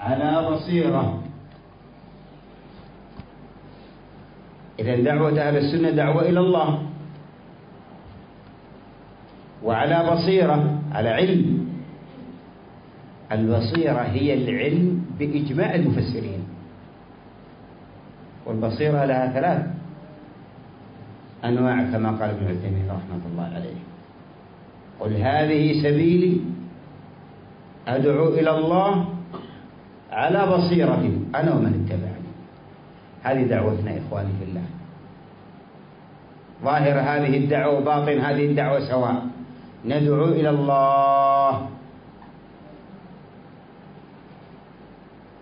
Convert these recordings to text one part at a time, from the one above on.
على بصيرة. إذا دعوة أهل السنة دعوة إلى الله. وعلى بصيرة على علم. البصيرة هي العلم بإجماع المفسرين. والبصيرة لها ثلاث أنواع كما قال ابن عثيمين رحمة الله عليه. قل هذه سبيلي أدعو إلى الله على بصيرة أنا ومن اتبعني. هذه دعوتنا إخواني في الله. ظاهر هذه الدعوة وباطن هذه الدعوة سواء. ندعو إلى الله.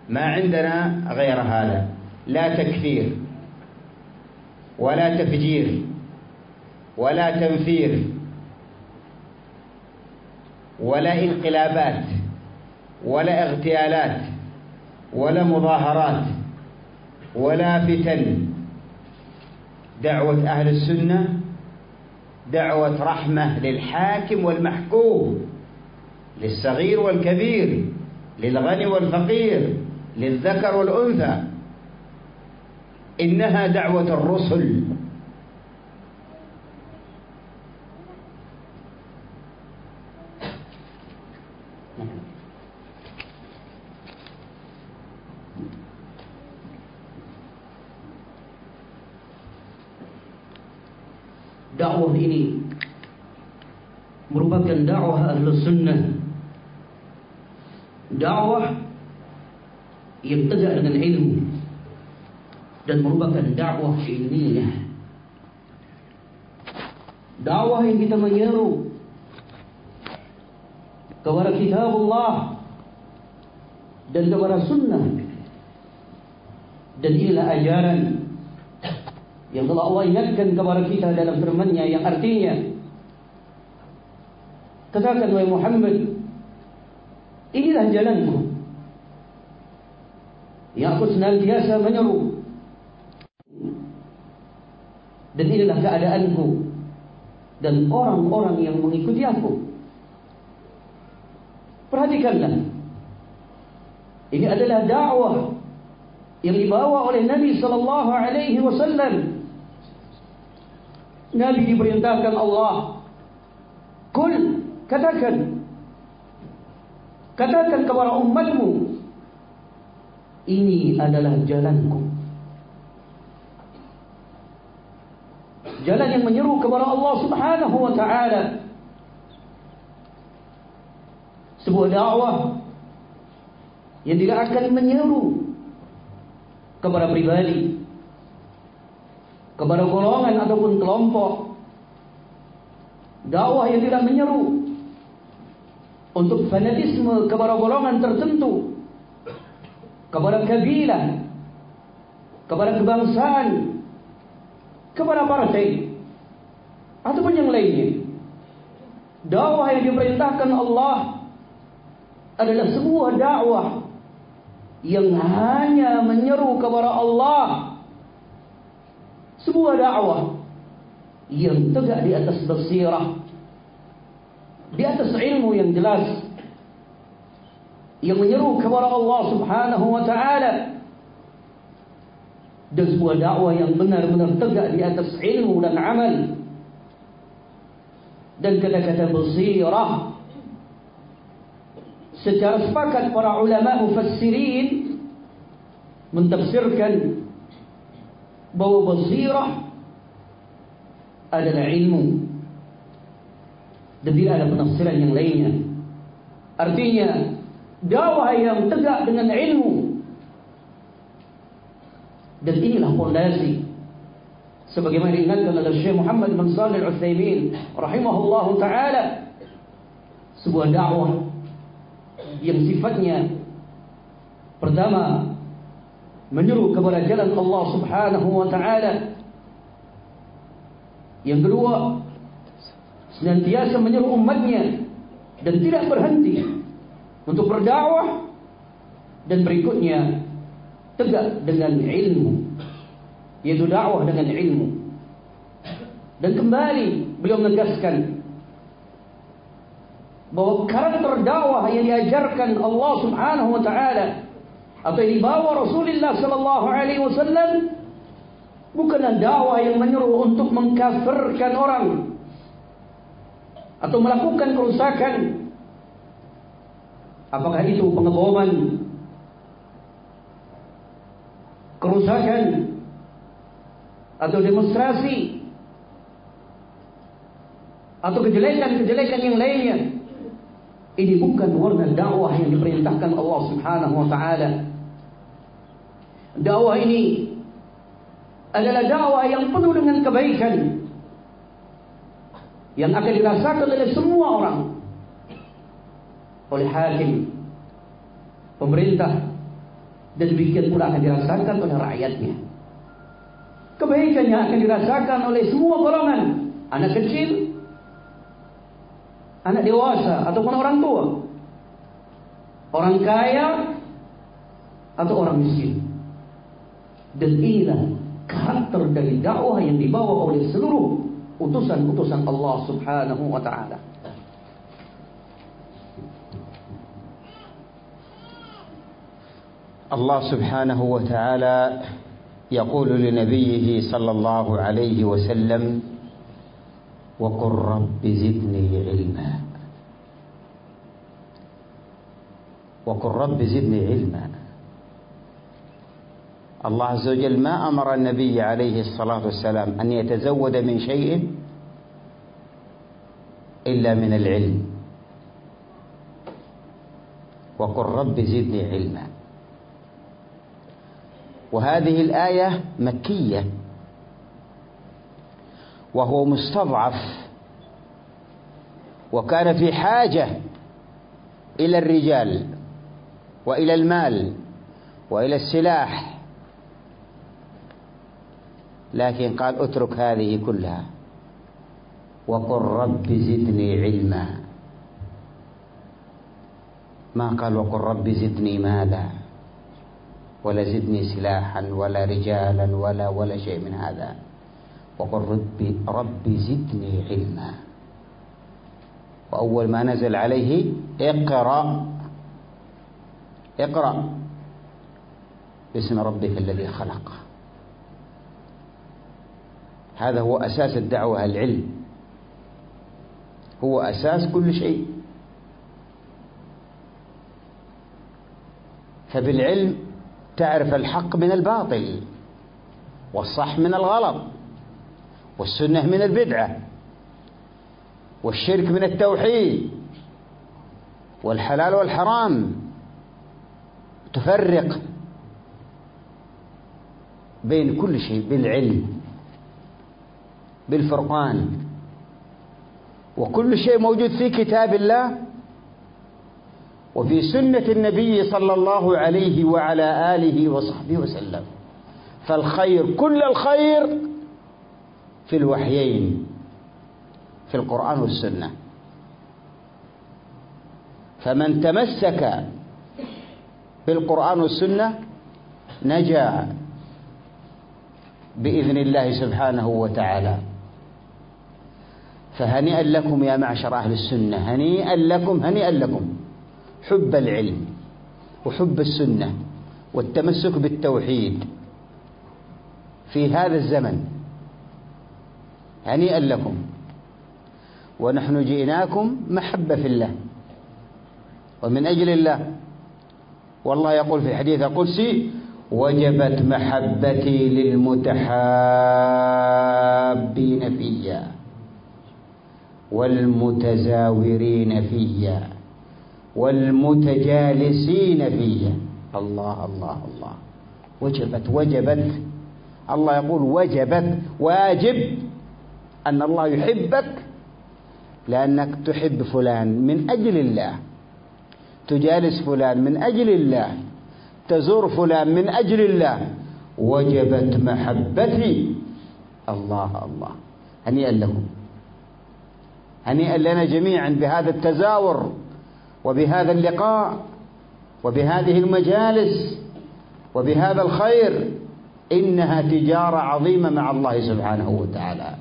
ما عندنا غير هذا. لا تكفير ولا تفجير ولا تنفير ولا انقلابات ولا اغتيالات. ولا مظاهرات ولا فتن. دعوة أهل السنة دعوة رحمة للحاكم والمحكوم للصغير والكبير للغني والفقير للذكر والأنثى. إنها دعوة الرسل. Dakwah ini merupakan dakwah ahlus sunnah. Dakwah yang tegak dengan ilmu dan merupakan dakwah ilmiah. Dakwah yang kita menyeru kepada kitab Allah dan kepada sunnah. Dan inilah ajaran yang telah Allah ingatkan kepada kita dalam firman-Nya yang artinya katakan wahai Muhammad inilah jalanku. Yang aku senantiasa menyeru. Dan inilah keadaanku. Dan orang-orang yang mengikuti aku. Perhatikanlah. Ini adalah dakwah yang dibawa oleh Nabi sallallahu alaihi wasallam Nabi diperintahkan Allah. Kul katakan. Katakan kepada umatmu ini adalah jalanku. Jalan yang menyeru kepada Allah Subhanahu wa taala. Sebuah dakwah yang tidak akan menyeru kepada pribadi kepada golongan ataupun kelompok dakwah yang tidak menyeru untuk fanatisme kepada golongan tertentu kepada kabilah kepada kebangsaan kepada partai ataupun yang lainnya. Dakwah yang diperintahkan Allah adalah sebuah dakwah yang hanya menyeru kepada Allah sebuah dakwah. Yang tegak di atas basirah. Di atas ilmu yang jelas. Yang menyeru kepada Allah Subhanahu wa taala. Dan sebuah dakwah yang benar-benar tegak di atas ilmu dan amal. Dan kata-kata basirah. Secara sepakat para ulama mufassirin mentafsirkan bahwa basirah adalah ilmu tidak ada penafsiran yang lainnya artinya dakwah yang tegak dengan ilmu dan inilah fondasi sebagaimana diingatkan oleh Syekh Muhammad bin Shalih Al-Utsaimin rahimahullahu taala sebuah dakwah yang sifatnya pertama menyeru kepada jalan Allah Subhanahu wa taala. Yang kedua senantiasa menyeru umatnya dan tidak berhenti untuk berdakwah dan berikutnya tegak dengan ilmu yaitu dakwah dengan ilmu. Dan kembali beliau menegaskan bahwa karakter dakwah yang diajarkan Allah Subhanahu wa taala atau dibawa Rasulullah sallallahu alaihi wasallam bukanlah dakwah yang menyuruh untuk mengkafirkan orang atau melakukan kerusakan. Apakah itu pengeboman? Kerusakan? Atau demonstrasi? Atau kejelekan-kejelekan yang lainnya? Ini bukan warna dakwah yang diperintahkan Allah Subhanahu wa taala dakwah ini adalah dakwah yang penuh dengan kebaikan. Yang akan dirasakan oleh semua orang. Oleh hakim pemerintah dan demikian pula akan dirasakan oleh rakyatnya. Kebaikannya akan dirasakan oleh semua golongan. Anak kecil anak dewasa ataupun orang tua. Orang kaya atau orang miskin dan inilah karakter dari dakwah yang dibawa oleh seluruh utusan-utusan Allah Subhanahu wa taala. الله سبحانه وتعالى يقول لنبيه صلى الله عليه وسلم وقل رب زدني علما وقل رب زدني علما الله عز وجل ما أمر النبي عليه الصلاة والسلام أن يتزود من شيء إلا من العلم. وقل رب زدني علما. وهذه الآية مكية. وهو مستضعف. وكان في حاجة إلى الرجال وإلى المال وإلى السلاح لكن قال اترك هذه كلها وقل رب زدني علما. ما قال وقل رب زدني مالا ولا زدني سلاحا ولا رجالا ولا ولا شيء من هذا. وقل ربي ربي زدني علما. وأول ما نزل عليه اقرأ. اقرأ. باسم ربك الذي خلق. هذا هو أساس الدعوة العلم. هو أساس كل شيء. فبالعلم تعرف الحق من الباطل والصح من الغلط والسنة من البدعة والشرك من التوحيد والحلال والحرام. تفرق بين كل شيء بالعلم. بالفرقان. وكل شيء موجود في كتاب الله وفي سنة النبي صلى الله عليه وعلى آله وصحبه وسلم. فالخير كل الخير في الوحيين في القرآن والسنة. فمن تمسك بالقرآن والسنة نجا بإذن الله سبحانه وتعالى. فهنيئا لكم يا معشر أهل السنة هنيئا لكم هنيئا لكم. حب العلم وحب السنة والتمسك بالتوحيد في هذا الزمن هنيئا لكم. ونحن جئناكم محبة في الله ومن أجل الله. والله يقول في الحديث القدسي وجبت محبتي للمتحابين فيا. والمتزاورين فيا والمتجالسين فيا. الله الله الله. وجبت وجبت. الله يقول وجبت. واجب أن الله يحبك لأنك تحب فلان من أجل الله. تجالس فلان من أجل الله. تزور فلان من أجل الله. وجبت محبتي. الله الله. هنيئا لكم. هنيئا لنا جميعا بهذا التزاور وبهذا اللقاء وبهذه المجالس وبهذا الخير إنها تجارة عظيمة مع الله سبحانه وتعالى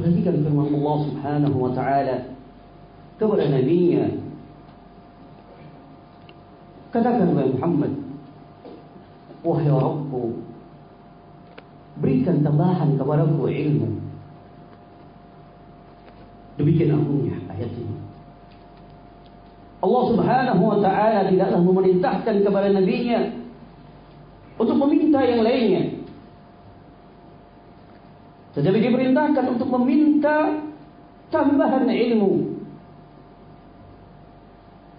Perhatikan firman Allah Subhanahu wa taala kepada nabinya. Katakan Muhammad, wahai Rabbku, berikan tambahan kepadaku ilmu. Demikian agungnya ayat ini. Allah Subhanahu wa taala tidaklah memerintahkan kepada nabinya untuk meminta yang lainnya. Tetapi diperintahkan untuk meminta tambahan ilmu.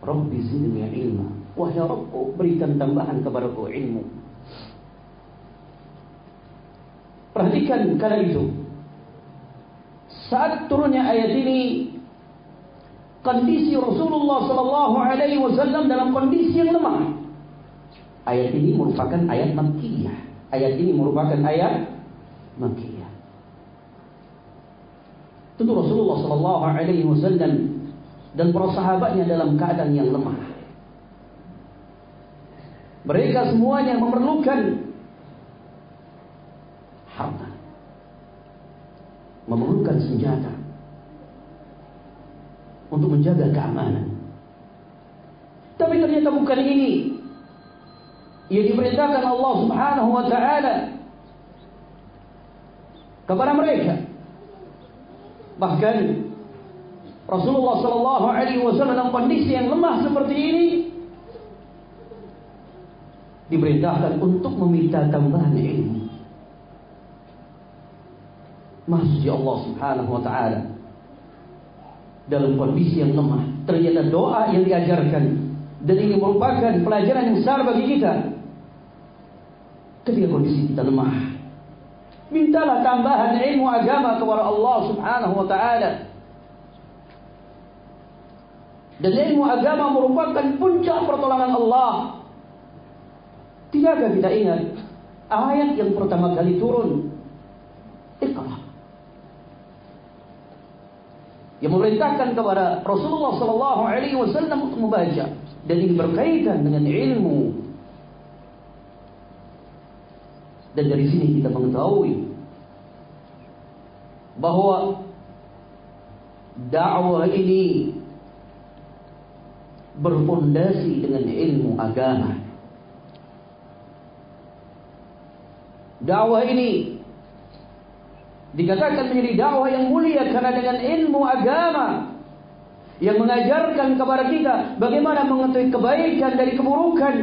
Rabbi zidni ilma. Wahai Rabbku, berikan tambahan kepadaku ilmu. Perhatikan kala itu. Saat turunnya ayat ini, kondisi Rasulullah Sallallahu Alaihi Wasallam dalam kondisi yang lemah. Ayat ini merupakan ayat Makkiyah. Ayat ini merupakan ayat Makkiyah. Tentu Rasulullah Sallallahu Alaihi Wasallam dan para sahabatnya dalam keadaan yang lemah. Mereka semuanya memerlukan memerlukan senjata untuk menjaga keamanan. Tapi ternyata bukan ini yang diperintahkan Allah Subhanahu wa taala kepada mereka. Bahkan Rasulullah Shallallahu Alaihi Wasallam dalam kondisi yang lemah seperti ini diperintahkan untuk meminta tambahan ilmu. Masya Allah Subhanahu Wa Taala dalam kondisi yang lemah ternyata doa yang diajarkan dan ini merupakan pelajaran yang besar bagi kita ketika kondisi kita lemah Mintalah tambahan ilmu agama kepada Allah Subhanahu wa taala. Dan ilmu agama merupakan puncak pertolongan Allah. Tidakkah kita ingat ayat yang pertama kali turun? Yang memerintahkan kepada Rasulullah sallallahu alaihi wasallam untuk membaca dan ini berkaitan dengan ilmu Dan dari sini kita mengetahui bahwa dakwah ini berfondasi dengan ilmu agama. Dakwah ini dikatakan menjadi dakwah yang mulia karena dengan ilmu agama yang mengajarkan kepada kita bagaimana mengetahui kebaikan dari keburukan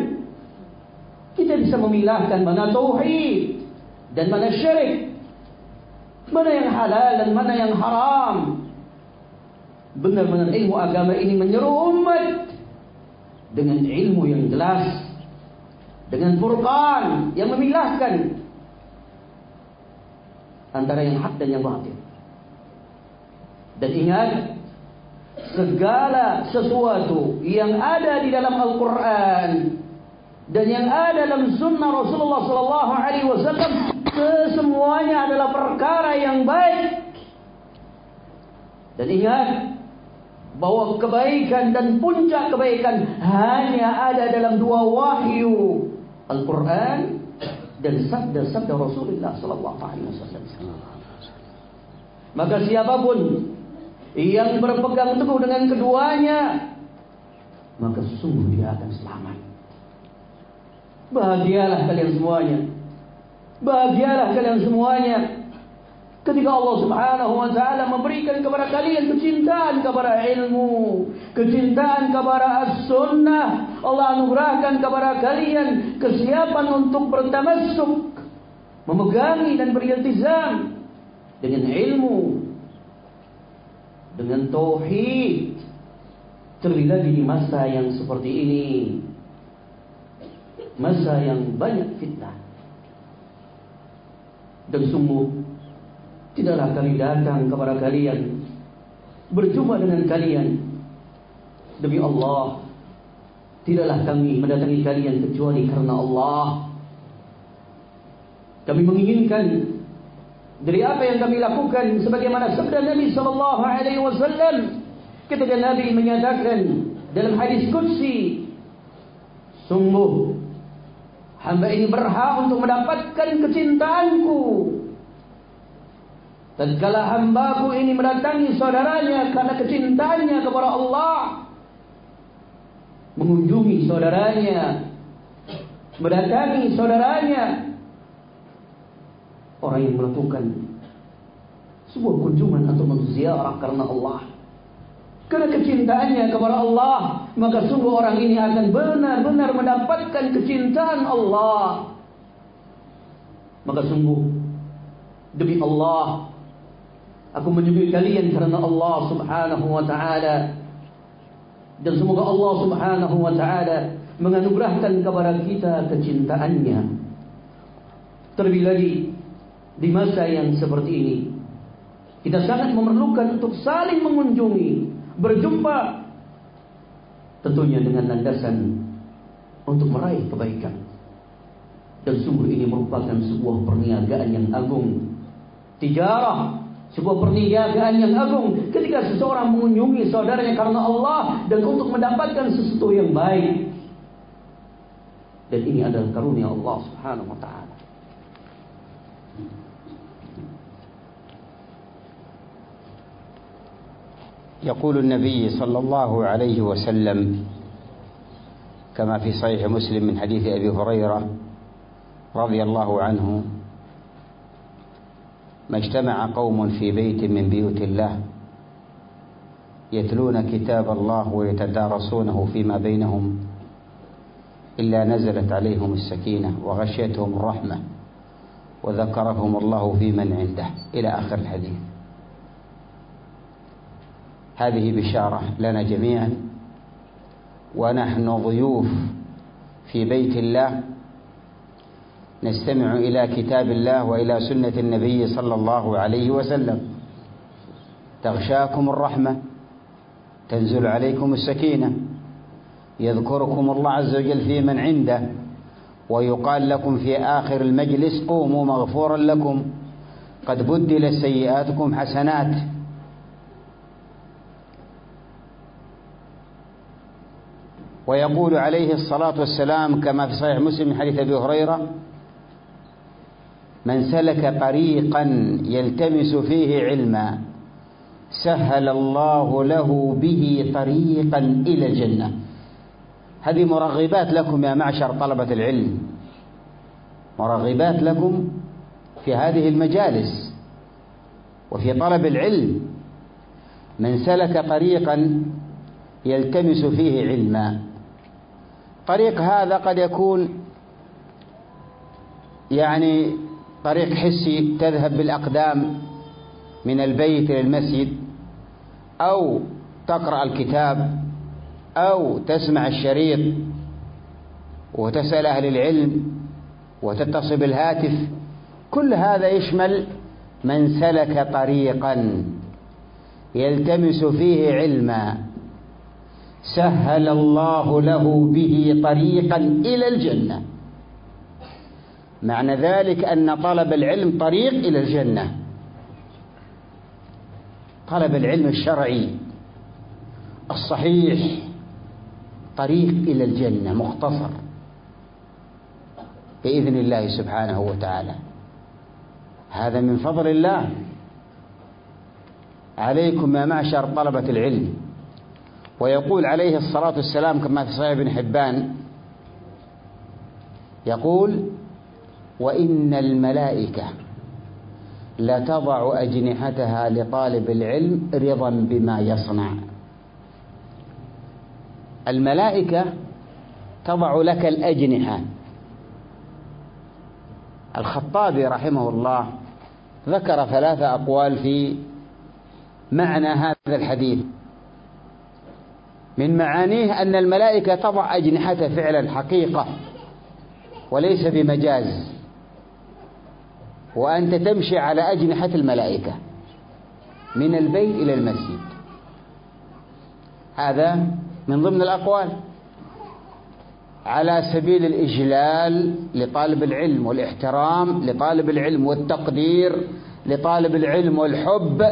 kita bisa memilahkan mana tauhid dan mana syirik. Mana yang halal dan mana yang haram. Benar-benar ilmu agama ini menyeru umat dengan ilmu yang jelas. Dengan furqan yang memilahkan antara yang hak dan yang batil. Dan ingat segala sesuatu yang ada di dalam Al-Quran dan yang ada dalam sunnah Rasulullah Sallallahu Alaihi Wasallam semuanya adalah perkara yang baik. Dan ingat bahwa kebaikan dan puncak kebaikan hanya ada dalam dua wahyu Al-Quran dan sabda-sabda Rasulullah Sallallahu Alaihi Wasallam. Maka siapa pun yang berpegang teguh dengan keduanya, maka sungguh dia akan selamat. Bahagialah kalian semuanya. Bahagialah kalian semuanya. Ketika Allah Subhanahu wa taala memberikan kepada kalian kecintaan kepada ilmu, kecintaan kepada as-sunnah, Allah anugerahkan kepada kalian kesiapan untuk bertamassuk, memegangi dan beriltizam dengan ilmu, dengan tauhid. Terlebih lagi di masa yang seperti ini, masa yang banyak fitnah. Dan sungguh tidaklah kami datang kepada kalian berjumpa dengan kalian demi Allah tidaklah kami mendatangi kalian kecuali karena Allah kami menginginkan dari apa yang kami lakukan sebagaimana sabda Nabi sallallahu alaihi wasallam ketika Nabi menyatakan dalam hadis qudsi sungguh Hamba ini berhak untuk mendapatkan kecintaanku. tatkala hambaku ini mendatangi saudaranya karena kecintaannya kepada Allah mengunjungi saudaranya mendatangi saudaranya. Orang yang melakukan sebuah kunjungan atau menziarah karena Allah karena kecintaannya kepada Allah maka sungguh orang ini akan benar-benar mendapatkan kecintaan Allah. Maka sungguh demi Allah aku menyukai kalian karena Allah Subhanahu wa taala dan semoga Allah Subhanahu wa taala menganugerahkan kepada kita kecintaannya. Terlebih lagi di masa yang seperti ini kita sangat memerlukan untuk saling mengunjungi berjumpa tentunya dengan landasan untuk meraih kebaikan. Dan sungguh ini merupakan sebuah perniagaan yang agung tijarah sebuah perniagaan yang agung ketika seseorang mengunjungi saudaranya karena Allah dan untuk mendapatkan sesuatu yang baik. Dan ini adalah karunia Allah Subhanahu wa taala. يقول النبي صلى الله عليه وسلم كما في صحيح مسلم من حديث ابي هريره رضي الله عنه ما اجتمع قوم في بيت من بيوت الله يتلون كتاب الله ويتدارسونه فيما بينهم إلا نزلت عليهم السكينة وغشيتهم الرحمة وذكرهم الله في من عنده. إلى آخر الحديث. هذه بشارة لنا جميعا. ونحن ضيوف في بيت الله نستمع إلى كتاب الله وإلى سنة النبي صلى الله عليه وسلم. تغشاكم الرحمة تنزل عليكم السكينة يذكركم الله عز وجل في من عنده ويقال لكم في آخر المجلس قوموا مغفورا لكم قد بدلت سيئاتكم حسنات. ويقول عليه الصلاة والسلام كما في صحيح مسلم حديث أبي هريرة من سلك طريقا يلتمس فيه علما سهل الله له به طريقا إلى الجنة. هذه مرغبات لكم يا معشر طلبة العلم. مرغبات لكم في هذه المجالس وفي طلب العلم. من سلك طريقا يلتمس فيه علما. طريق هذا قد يكون يعني طريق حسي تذهب بالأقدام من البيت إلى المسجد أو تقرأ الكتاب أو تسمع الشريط وتسأل أهل العلم وتتصل بالهاتف. كل هذا يشمل من سلك طريقا يلتمس فيه علما سهل الله له به طريقا إلى الجنة. معنى ذلك أن طلب العلم طريق إلى الجنة. طلب العلم الشرعي الصحيح طريق إلى الجنة مختصر بإذن الله سبحانه وتعالى. هذا من فضل الله. عليكم يا معشر طلبة العلم. ويقول عليه الصلاة والسلام كما في صحيح ابن حبان يقول وإن الملائكة لتضع أجنحتها لطالب العلم رضا بما يصنع. الملائكة تضع لك الأجنحة. الخطابي رحمه الله ذكر ثلاث أقوال في معنى هذا الحديث. من معانيه أن الملائكة تضع أجنحتها فعلا حقيقة وليس بمجاز. وأنت تمشي على أجنحة الملائكة من البيت إلى المسجد. هذا من ضمن الأقوال. على سبيل الإجلال لطالب العلم والإحترام لطالب العلم والتقدير لطالب العلم والحب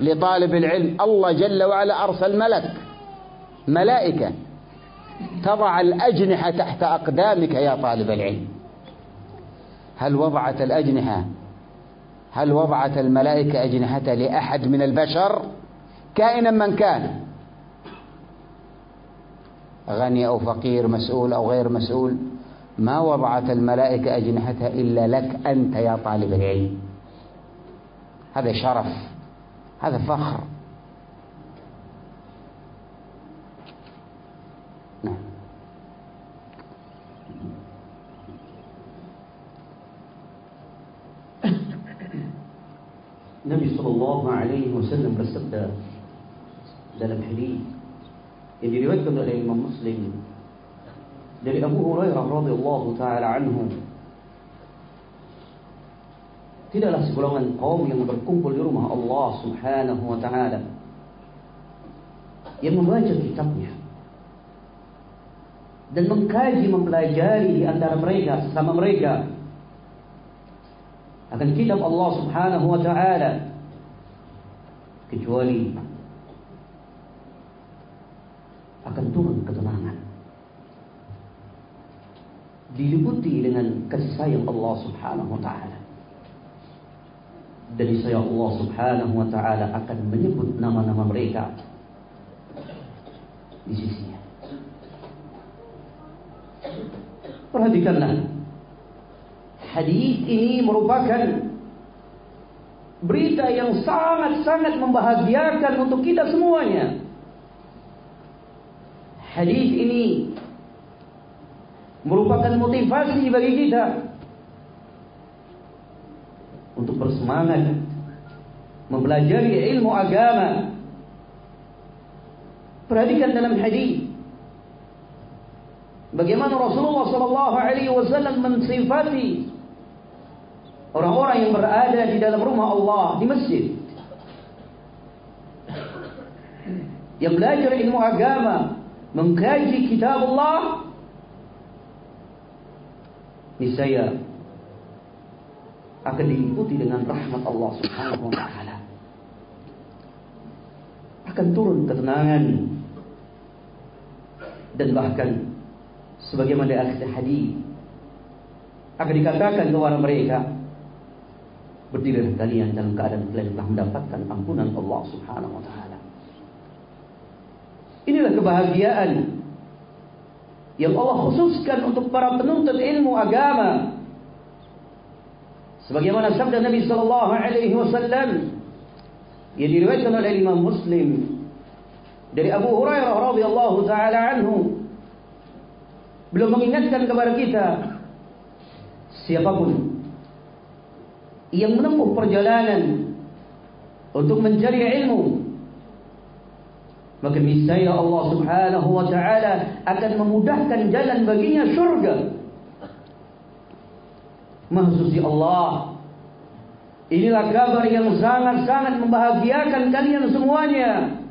لطالب العلم. الله جل وعلا أرسل ملك ملائكة تضع الأجنحة تحت أقدامك يا طالب العلم. هل وضعت الأجنحة هل وضعت الملائكة أجنحتها لأحد من البشر؟ كائنا من كان. غني أو فقير مسؤول أو غير مسؤول ما وضعت الملائكة أجنحتها إلا لك أنت يا طالب العلم. هذا شرف هذا فخر نعم Nabi Sallallahu Alaihi Wasallam bersabda dalam hadis yang diriwayatkan oleh Imam Muslim dari Abu Hurairah radhiyallahu taala anhu tidaklah segolongan kaum yang berkumpul di rumah Allah Subhanahu wa taala yang membaca kitabnya dan mengkaji mempelajari di antara mereka sesama mereka akan kitab Allah Subhanahu wa taala kecuali akan turun ketenangan. Diliputi dengan kasih sayang Allah Subhanahu wa taala. Dan saya Allah Subhanahu wa taala akan menyebut nama-nama mereka di sisinya. Perhatikanlah Hadis ini merupakan berita yang sangat-sangat membahagiakan untuk kita semuanya. Hadis ini merupakan motivasi bagi kita untuk bersemangat mempelajari ilmu agama. Perhatikan dalam hadis bagaimana Rasulullah sallallahu alaihi wasallam mensifati orang-orang yang berada di dalam rumah Allah di masjid. Yang belajar ilmu agama mengkaji kitab Allah niscaya akan diikuti dengan rahmat Allah Subhanahu wa taala. Akan turun ketenangan dan bahkan sebagaimana hadis akan dikatakan kepada mereka berdirilah kalian dalam keadaan kalian telah mendapatkan ampunan Allah Subhanahu wa taala. Inilah kebahagiaan yang Allah khususkan untuk para penuntut ilmu agama. Sebagaimana sabda Nabi sallallahu alaihi wasallam yang diriwayatkan oleh Imam Muslim dari Abu Hurairah radhiyallahu taala anhu belum mengingatkan kepada kita siapapun yang menempuh perjalanan untuk mencari ilmu maka niscaya Allah Subhanahu wa taala akan memudahkan jalan baginya surga Mahsusi Allah Inilah kabar yang sangat-sangat membahagiakan kalian semuanya.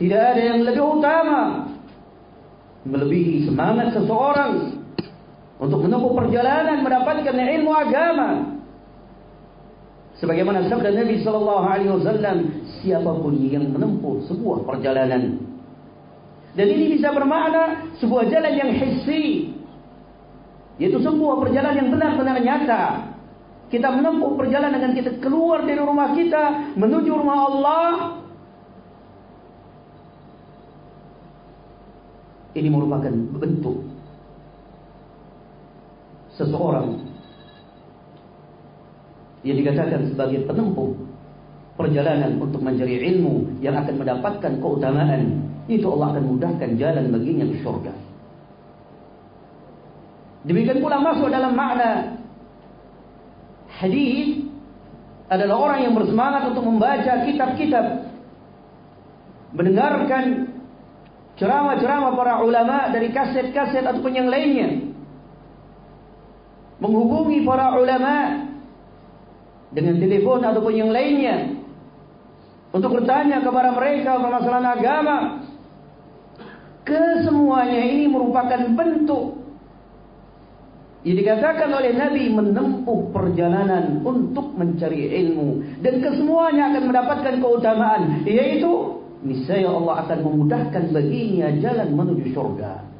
Tidak ada yang lebih utama Melebihi semangat seseorang untuk menempuh perjalanan mendapatkan ilmu agama. Sebagaimana sabda Nabi sallallahu alaihi wasallam, siapa pun yang menempuh sebuah perjalanan dan ini bisa bermakna sebuah jalan yang hissi yaitu sebuah perjalanan yang benar-benar nyata. Kita menempuh perjalanan dengan kita keluar dari rumah kita menuju rumah Allah. Ini merupakan bentuk seseorang. Yang dikatakan sebagai penempuh perjalanan untuk mencari ilmu yang akan mendapatkan keutamaan. Itu Allah akan mudahkan jalan baginya ke surga demikian pula masuk dalam makna hadis adalah orang yang bersemangat untuk membaca kitab-kitab mendengarkan ceramah-ceramah para ulama dari kaset-kaset ataupun yang lainnya menghubungi para ulama dengan telepon ataupun yang lainnya untuk bertanya kepada mereka permasalahan agama. Kesemuanya ini merupakan bentuk yang dikatakan oleh Nabi menempuh perjalanan untuk mencari ilmu. Dan kesemuanya akan mendapatkan keutamaan yaitu niscaya Allah akan memudahkan baginya jalan menuju surga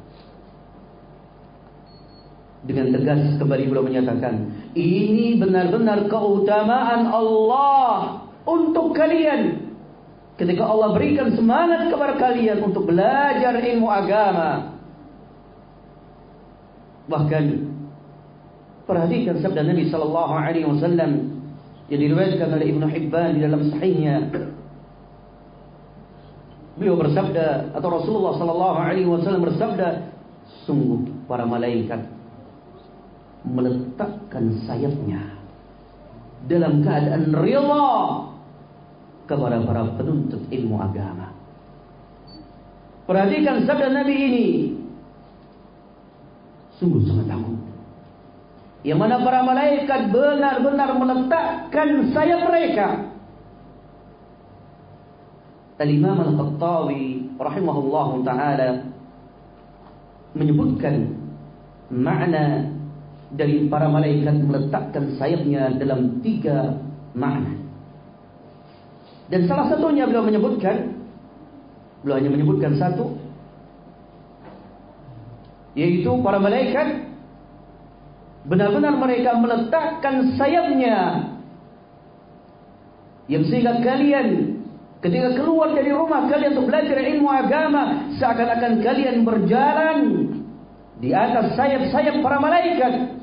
dengan tegas kembali beliau menyatakan Ini benar-benar keutamaan Allah untuk kalian. Ketika Allah berikan semangat kepada kalian untuk belajar ilmu agama. Bahkan perhatikan sabda Nabi sallallahu alaihi wasallam yang diriwayatkan oleh Ibnu Hibban di dalam sahihnya. Beliau bersabda atau Rasulullah sallallahu alaihi wasallam bersabda, sungguh para malaikat meletakkan sayapnya dalam keadaan rela kepada para penuntut ilmu agama. Perhatikan sabda Nabi ini. Sungguh sangat agung. Yang mana para malaikat benar-benar meletakkan sayap mereka. Al-Imam Al-Qattawi rahimahullah ta'ala menyebutkan makna dari para malaikat meletakkan sayapnya dalam tiga makna. Dan salah satunya beliau menyebutkan, beliau hanya menyebutkan satu, yaitu para malaikat benar-benar mereka meletakkan sayapnya yang sehingga kalian ketika keluar dari rumah kalian untuk belajar ilmu agama seakan-akan kalian berjalan di atas sayap-sayap para malaikat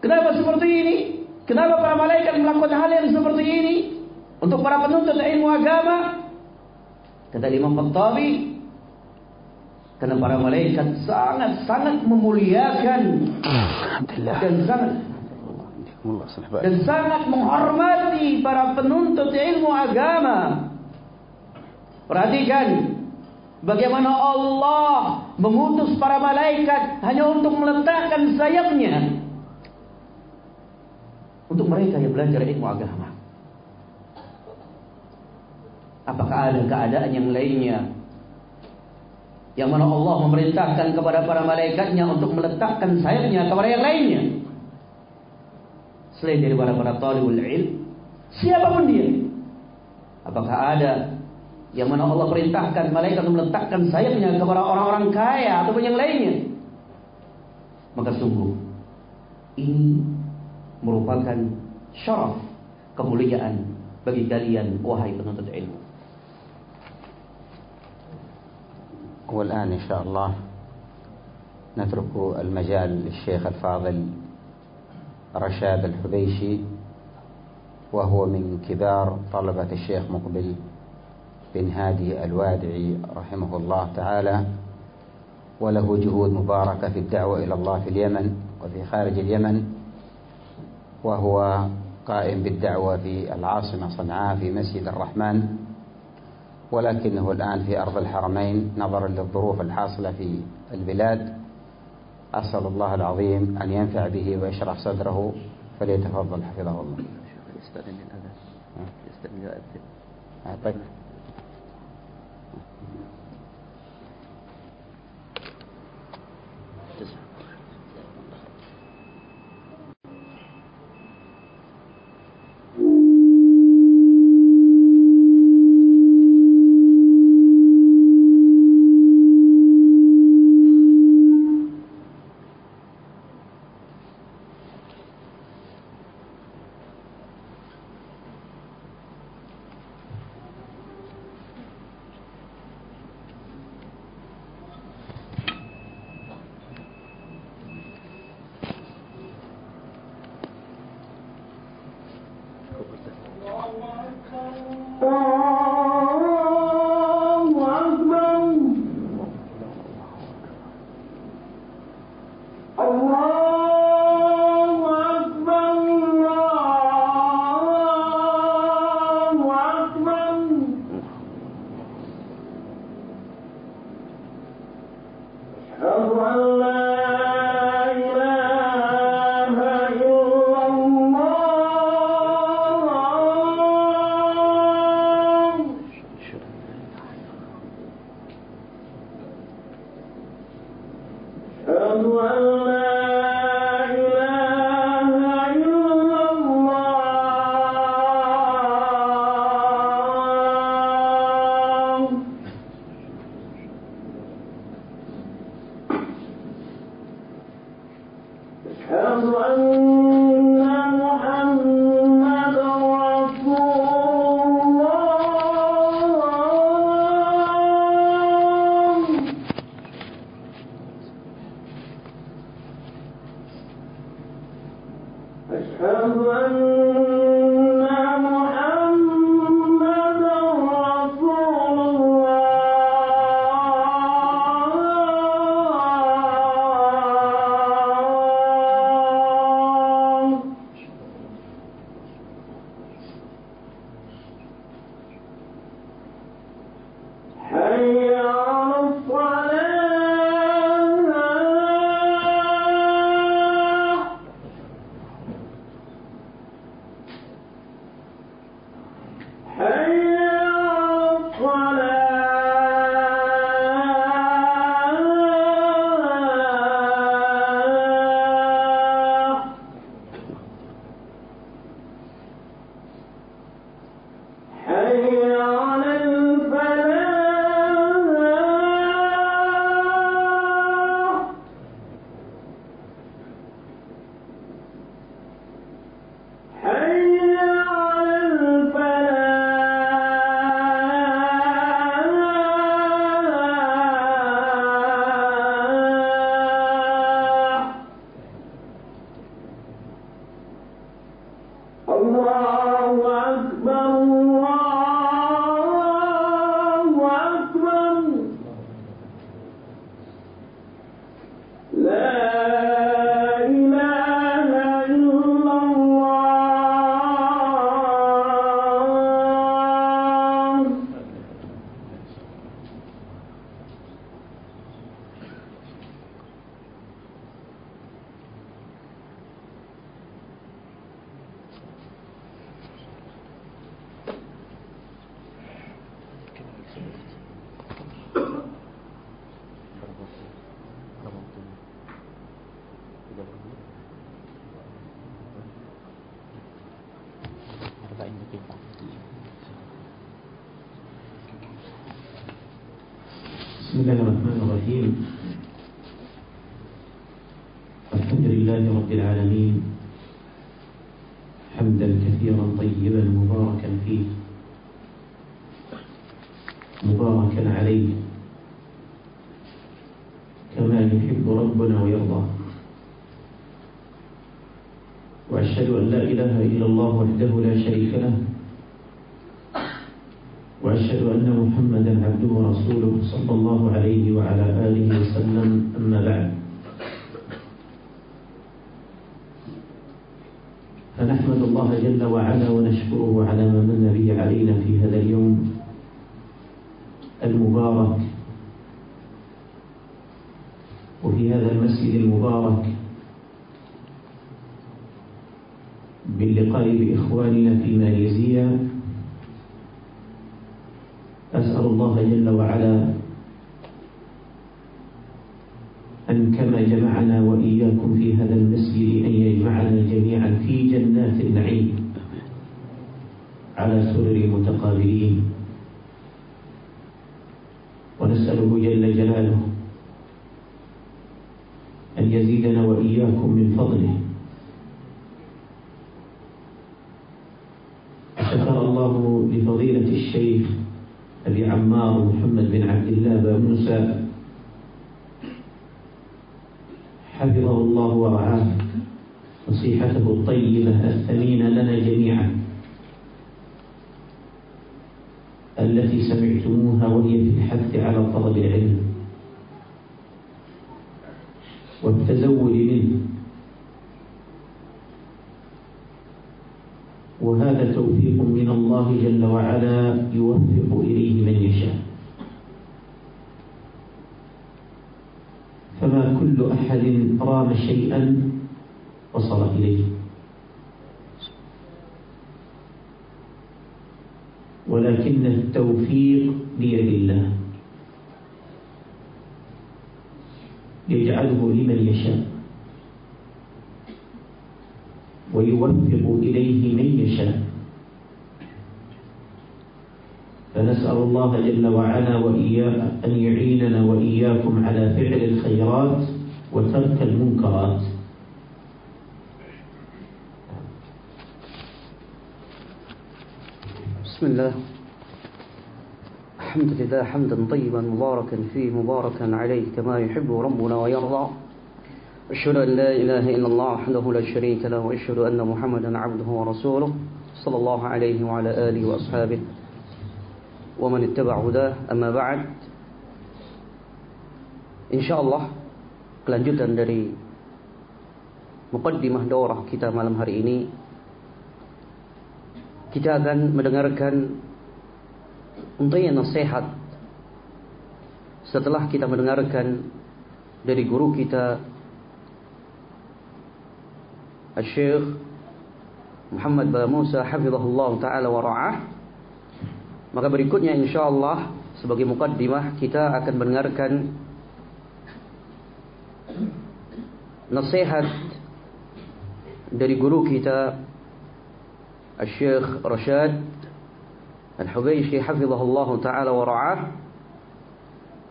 Kenapa seperti ini? Kenapa para malaikat melakukan hal yang seperti ini? Untuk para penuntut ilmu agama? Kata Imam Khattabi, karena para malaikat sangat-sangat memuliakan dan sangat dan sangat menghormati para penuntut ilmu agama. Perhatikan bagaimana Allah mengutus para malaikat hanya untuk meletakkan sayapnya? Untuk mereka yang belajar ilmu agama. Apakah ada keadaan yang lainnya? Yang mana Allah memerintahkan kepada para malaikatnya untuk meletakkan sayapnya kepada yang lainnya? Selain daripada para talibul ilm siapa pun dia. Apakah ada yang mana Allah perintahkan malaikat untuk meletakkan sayapnya kepada orang-orang kaya ataupun yang lainnya maka sungguh ini merupakan syaraf kemuliaan bagi kalian wahai penuntut ilmu. والآن إن شاء الله نترك المجال للشيخ الفاضل رشاد الحبيشي وهو من كبار طلبة الشيخ مقبل بن هادي الوادعي رحمه الله تعالى وله جهود مباركة في الدعوة إلى الله في اليمن وفي خارج اليمن وهو قائم بالدعوة في العاصمة صنعاء في مسجد الرحمن ولكنه الآن في أرض الحرمين نظرا للظروف الحاصلة في البلاد. أسأل الله العظيم أن ينفع به ويشرح صدره فليتفضل حفظه الله. يستأذن للأذان. يستأذن للأذان. والتزود منه وهذا توفيق من الله جل وعلا يوفق إليه من يشاء. فما كل أحد رام شيئا وصل إليه. ولكن التوفيق بيد الله. يجعله لمن يشاء. ويوفق إليه من يشاء. فنسأل الله جل وعلا وإياه أن يعيننا وإياكم على فعل الخيرات وترك المنكرات. بسم الله. الحمد لله حمدا طيبا مباركا فيه مباركا عليه كما يحب ربنا ويرضى. أشهد أن لا إله إلا الله وحده لا شريك له وأشهد أن محمدا عبده ورسوله صلى الله عليه وعلى آله وأصحابه. ومن اتبع هداه أما بعد. ان شاء kelanjutan dari Muqaddimah daurah kita malam hari ini Kita akan mendengarkan untayan nasihat setelah kita mendengarkan dari guru kita Syekh Muhammad Ba Musa hafizahullah taala wa ra'ah. Maka berikutnya insyaallah sebagai mukaddimah kita akan mendengarkan nasihat dari guru kita Syekh Rashad Al-Hubayshi hafizahullah taala wa ra'ah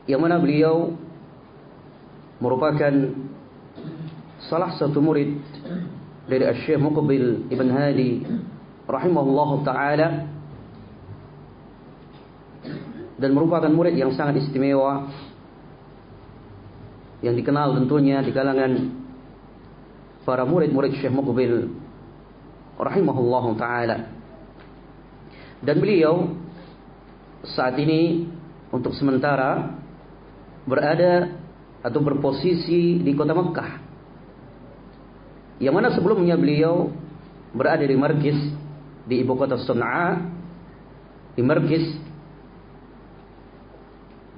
yang mana beliau merupakan salah satu murid dari Syekh Muqbil Ibn Hadi rahimahullah taala dan merupakan murid yang sangat istimewa yang dikenal tentunya di kalangan para murid-murid Syekh Muqbil rahimahullah taala dan beliau saat ini untuk sementara berada atau berposisi di kota Mekah. Yang mana sebelumnya beliau berada di markis di ibu kota Sana'a di markis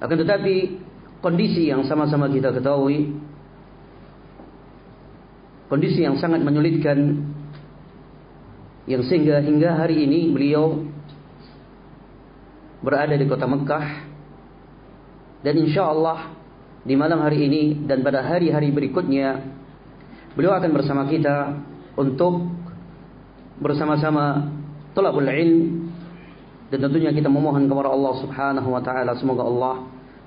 akan tetapi kondisi yang sama-sama kita ketahui kondisi yang sangat menyulitkan yang sehingga hingga hari ini beliau berada di kota Mekah. Dan insya Allah di malam hari ini dan pada hari-hari berikutnya beliau akan bersama kita untuk bersama-sama tolabul ilm. Dan tentunya kita memohon kepada Allah Subhanahu wa taala semoga Allah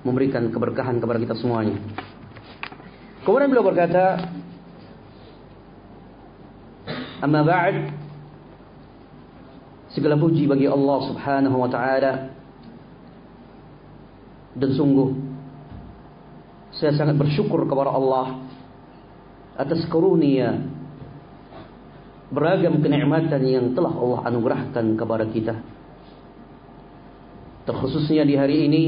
memberikan keberkahan kepada kita semuanya. Kemudian beliau berkata, "Amma ba'd" Segala puji bagi Allah Subhanahu wa taala dan sungguh saya sangat bersyukur kepada Allah atas karunia beragam kenikmatan yang telah Allah anugerahkan kepada kita. Terkhususnya di hari ini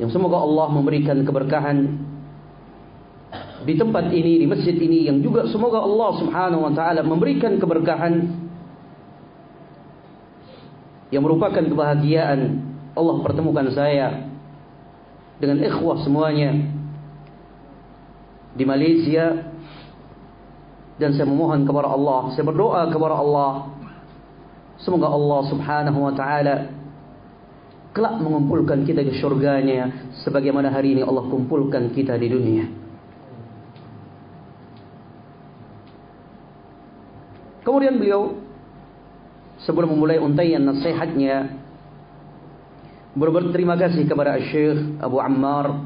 yang semoga Allah memberikan keberkahan di tempat ini, di masjid ini yang juga semoga Allah Subhanahu wa taala memberikan keberkahan yang merupakan kebahagiaan Allah pertemukan saya dengan ikhwah semuanya di Malaysia dan saya memohon kepada Allah, saya berdoa kepada Allah semoga Allah Subhanahu wa taala kelak mengumpulkan kita ke surganya sebagaimana hari ini Allah kumpulkan kita di dunia. Kemudian beliau sebelum memulai untaian nasihatnya berterima kasih kepada Syekh Abu Ammar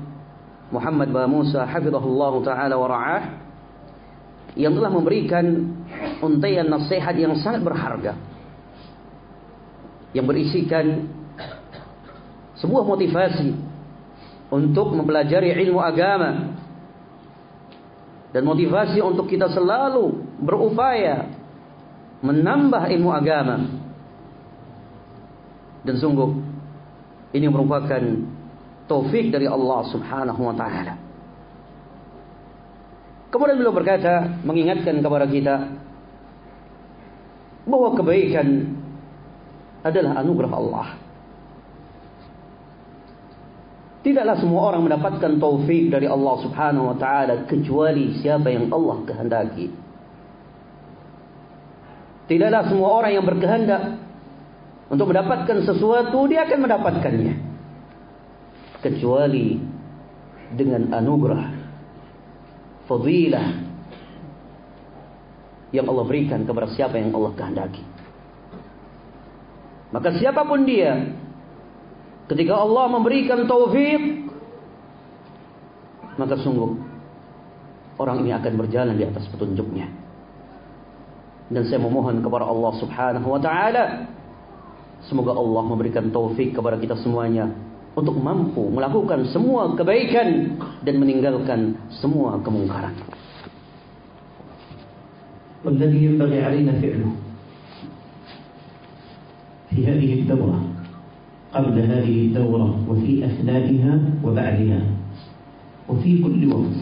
Muhammad Ba Musa hafizahullah taala wa ra'ah yang telah memberikan untaian nasihat yang sangat berharga yang berisikan sebuah motivasi untuk mempelajari ilmu agama dan motivasi untuk kita selalu berupaya menambah ilmu agama. Dan sungguh ini merupakan taufik dari Allah Subhanahu wa taala. Kemudian beliau berkata, mengingatkan kepada kita bahwa kebaikan adalah anugerah Allah. Tidaklah semua orang mendapatkan taufik dari Allah Subhanahu wa taala kecuali siapa yang Allah kehendaki. Tidaklah semua orang yang berkehendak untuk mendapatkan sesuatu dia akan mendapatkannya. Kecuali dengan anugerah fadilah yang Allah berikan kepada siapa yang Allah kehendaki. Maka siapa pun dia ketika Allah memberikan taufik maka sungguh orang ini akan berjalan di atas petunjuknya. Dan saya memohon kepada Allah Subhanahu wa taala Semoga Allah memberikan taufik kepada kita semuanya untuk mampu melakukan semua kebaikan dan meninggalkan semua kemungkaran. والذي ينبغي علينا فعله في هذه الدورة قبل هذه الدورة وفي أثنائها وبعدها وفي كل وقت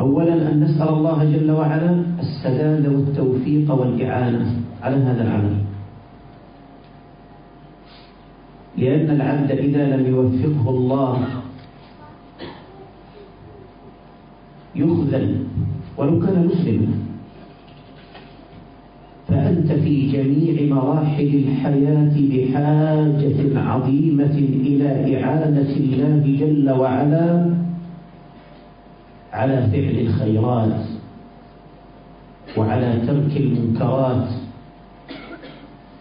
أولا أن نسأل الله جل وعلا السداد والتوفيق والإعانة على هذا العمل. لأن العبد إذا لم يوفقه الله يخذل ولو كان مسلما. فأنت في جميع مراحل الحياة بحاجة عظيمة إلى إعانة الله جل وعلا على فعل الخيرات وعلى ترك المنكرات.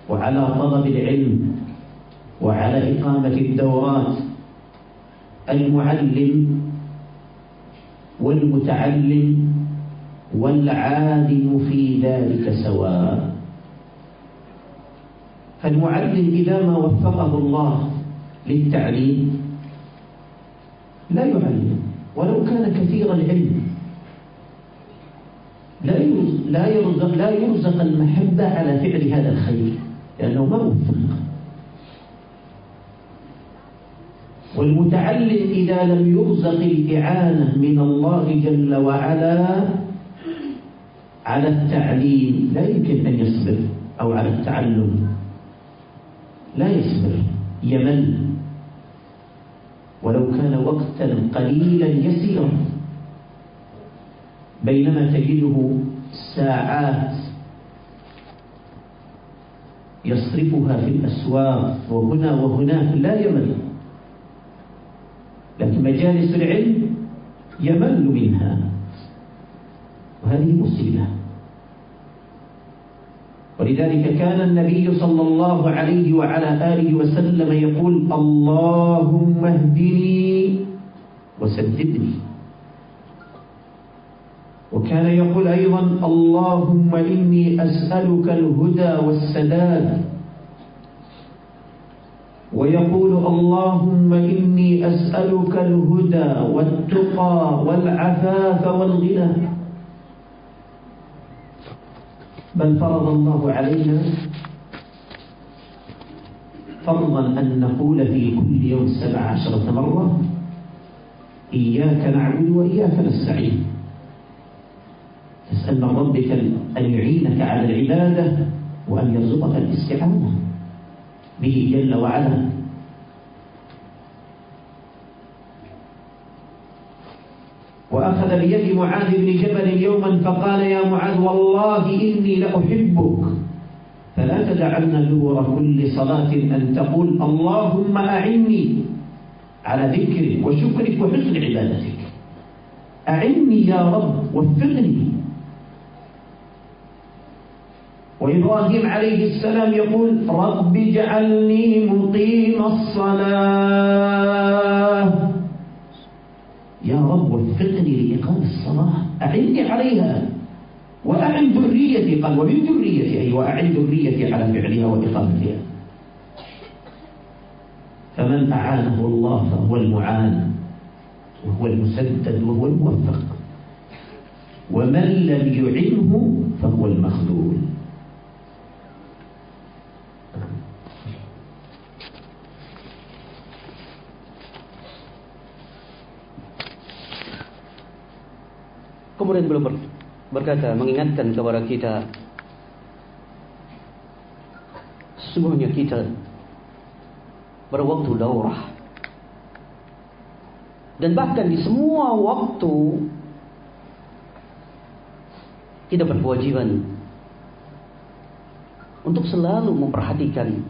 وعلى طلب العلم وعلى إقامة الدورات المعلم والمتعلم والعالم في ذلك سواء. فالمعلم إذا ما وفقه الله للتعليم لا يعلم ولو كان كثير العلم. لا يرزق لا يرزق المحبة على فعل هذا الخير. لأنه ما وفق والمتعلم إذا لم يرزق الإعانة من الله جل وعلا على التعليم لا يمكن أن يصبر أو على التعلم. لا يصبر يمل. ولو كان وقتا قليلا يسيرا. بينما تجده ساعات يصرفها في الأسواق وهنا وهناك لا يمل. لكن مجالس العلم يمل منها. وهذه مصيبة. ولذلك كان النبي صلى الله عليه وعلى آله وسلم يقول اللهم اهدني وسددني. وكان يقول أيضا اللهم إني أسألك الهدى والسداد. ويقول اللهم إني أسألك الهدى والتقى والعفاف والغنى. بل فرض الله علينا فرضا أن نقول في كل يوم سبع عشرة مرة إياك نعبد وإياك نستعين. تسأل من ربك أن يعينك على العبادة وأن يرزقك الاستعانة به جل وعلا. وأخذ بيد معاذ بن جبل يوما فقال يا معاذ والله إني لأحبك. فلا تدعن دبر كل صلاة أن تقول اللهم أعني على ذكرك وشكرك وحسن عبادتك. أعني يا رب وفقني. وإبراهيم عليه السلام يقول رب اجعلني مقيم الصلاة. يا رب وفقني لإقام الصلاة. أعني عليها. وأعن ذريتي قال ومن ذريتي. أي وأعن ذريتي على فعلها وإقامتها. فمن أعانه الله فهو المعان وهو المسدد وهو الموفق. ومن لم يعنه فهو المخذول. Kemudian beliau berkata mengingatkan kepada kita sesungguhnya kita berwaktu daurah dan bahkan di semua waktu kita berkewajiban untuk selalu memperhatikan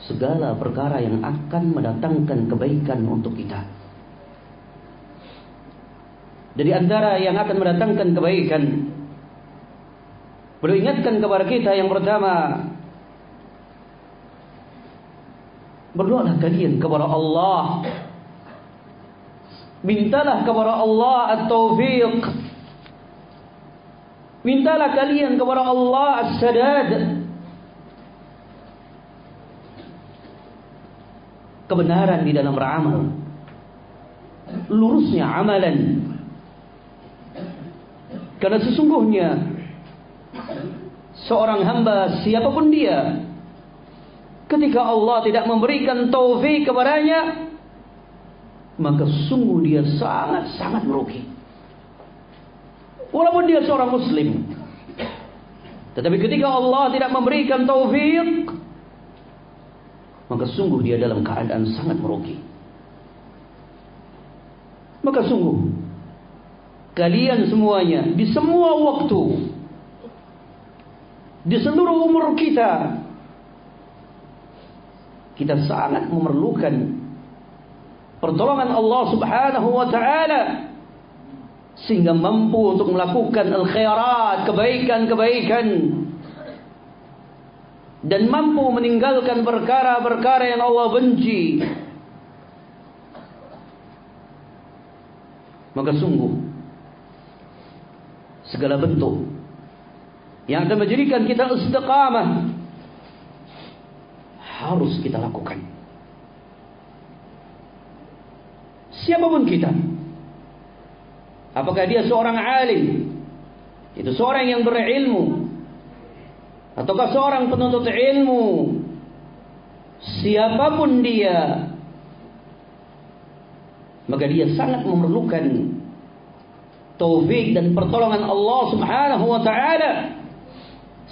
segala perkara yang akan mendatangkan kebaikan untuk kita. Jadi antara yang akan mendatangkan kebaikan Beliau ingatkan kepada kita yang pertama Berdoalah kalian kepada Allah Mintalah kepada Allah at-taufiq Mintalah kalian kepada Allah as-sadad kebenaran di dalam beramal. Lurusnya amalan. Karena sesungguhnya seorang hamba siapa pun dia ketika Allah tidak memberikan taufik kepadanya maka sungguh dia sangat-sangat merugi. Walaupun dia seorang muslim. Tetapi ketika Allah tidak memberikan taufik maka sungguh dia dalam keadaan sangat merugi. Maka sungguh kalian semuanya di semua waktu di seluruh umur kita kita sangat memerlukan pertolongan Allah Subhanahu wa taala sehingga mampu untuk melakukan al-khairat, kebaikan-kebaikan dan mampu meninggalkan perkara-perkara yang Allah benci. Maka sungguh segala bentuk yang akan menjadikan kita istiqamah harus kita lakukan. Siapa pun kita. Apakah dia seorang alim? Itu seorang yang berilmu. Ataukah seorang penuntut ilmu? Siapa pun dia. Maka dia sangat memerlukan taufik dan pertolongan Allah Subhanahu wa taala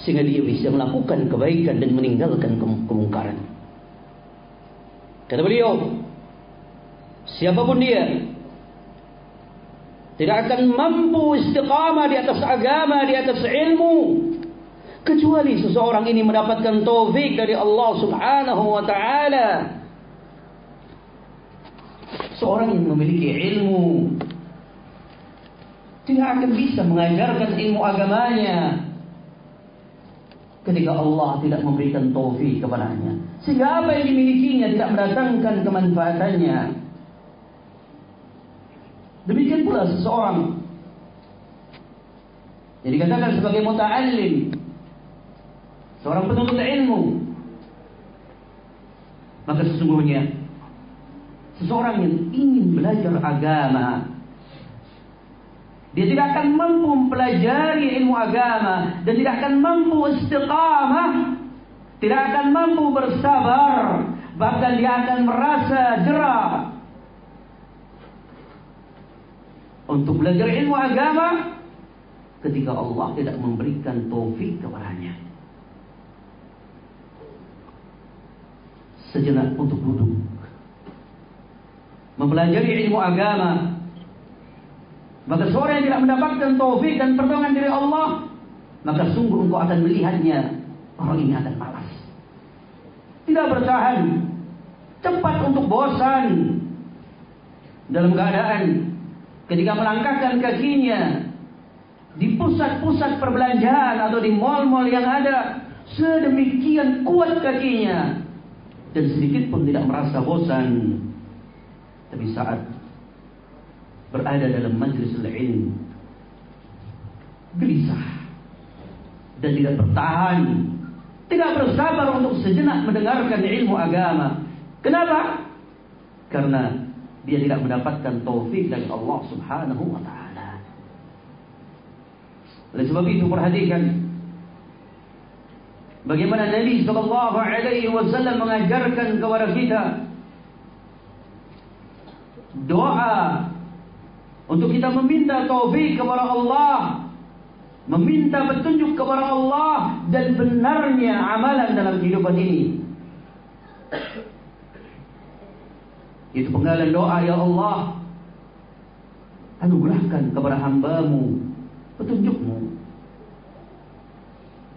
sehingga dia bisa melakukan kebaikan dan meninggalkan kemungkaran. Kata beliau, siapapun dia tidak akan mampu istiqamah di atas agama, di atas ilmu kecuali seseorang ini mendapatkan taufik dari Allah Subhanahu wa taala. Seorang yang memiliki ilmu tidak akan bisa mengajarkan ilmu agamanya ketika Allah tidak memberikan taufik kepadanya. Sehingga apa yang dimilikinya tidak mendatangkan kemanfaatannya. Demikian pula seseorang yang dikatakan sebagai muta'allim, seorang penuntut ilmu, maka sesungguhnya seseorang yang ingin belajar agama dia tidak akan mampu mempelajari ilmu agama dan tidak akan mampu istiqamah, tidak akan mampu bersabar, bahkan dia akan merasa jerah untuk belajar ilmu agama ketika Allah tidak memberikan taufik kepadanya. Sejenak untuk duduk mempelajari ilmu agama maka seorang yang tidak mendapatkan taufik dan pertolongan dari Allah, maka sungguh engkau akan melihatnya. Orang ini akan malas. Tidak bertahan, cepat untuk bosan. Dalam keadaan ketika melangkahkan kakinya di pusat-pusat perbelanjaan atau di mal-mal yang ada sedemikian kuat kakinya dan sedikit pun tidak merasa bosan. Tapi saat berada dalam majlis ilmu gelisah dan tidak bertahan. Tidak bersabar untuk sejenak mendengarkan ilmu agama. Kenapa? karena dia tidak mendapatkan taufik dari Allah subhanahu wa ta'ala. Oleh sebab itu perhatikan bagaimana Nabi sallallahu alaihi wasallam mengajarkan kepada kita doa untuk kita meminta taufik kepada Allah, meminta petunjuk kepada Allah dan benarnya amalan dalam kehidupan ini. Itu penggalan doa ya Allah. Anugerahkan kepada hambamu petunjukmu.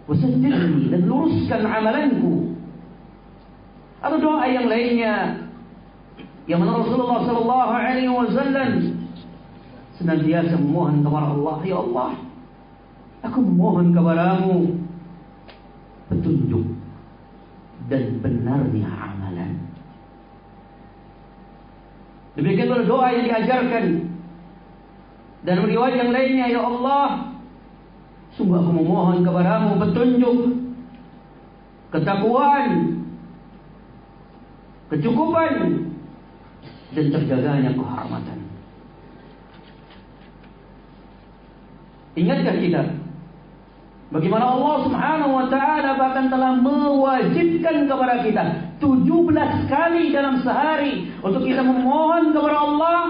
Wasaddidni dan luruskan amalanku. Atau doa yang lainnya yang menurut Rasulullah sallallahu alaihi wasallam senantiasa memohon kepada Allah, Ya Allah, aku memohon kepadamu petunjuk dan benarnya amalan. Demikian pula doa yang diajarkan dan riwayat yang lainnya, Ya Allah, sungguh aku memohon kepadamu petunjuk, ketakwaan, kecukupan dan terjaganya kehormatan. Ingatkah kita bagaimana Allah Subhanahu wa taala bahkan telah mewajibkan kepada kita 17 kali dalam sehari untuk kita memohon kepada Allah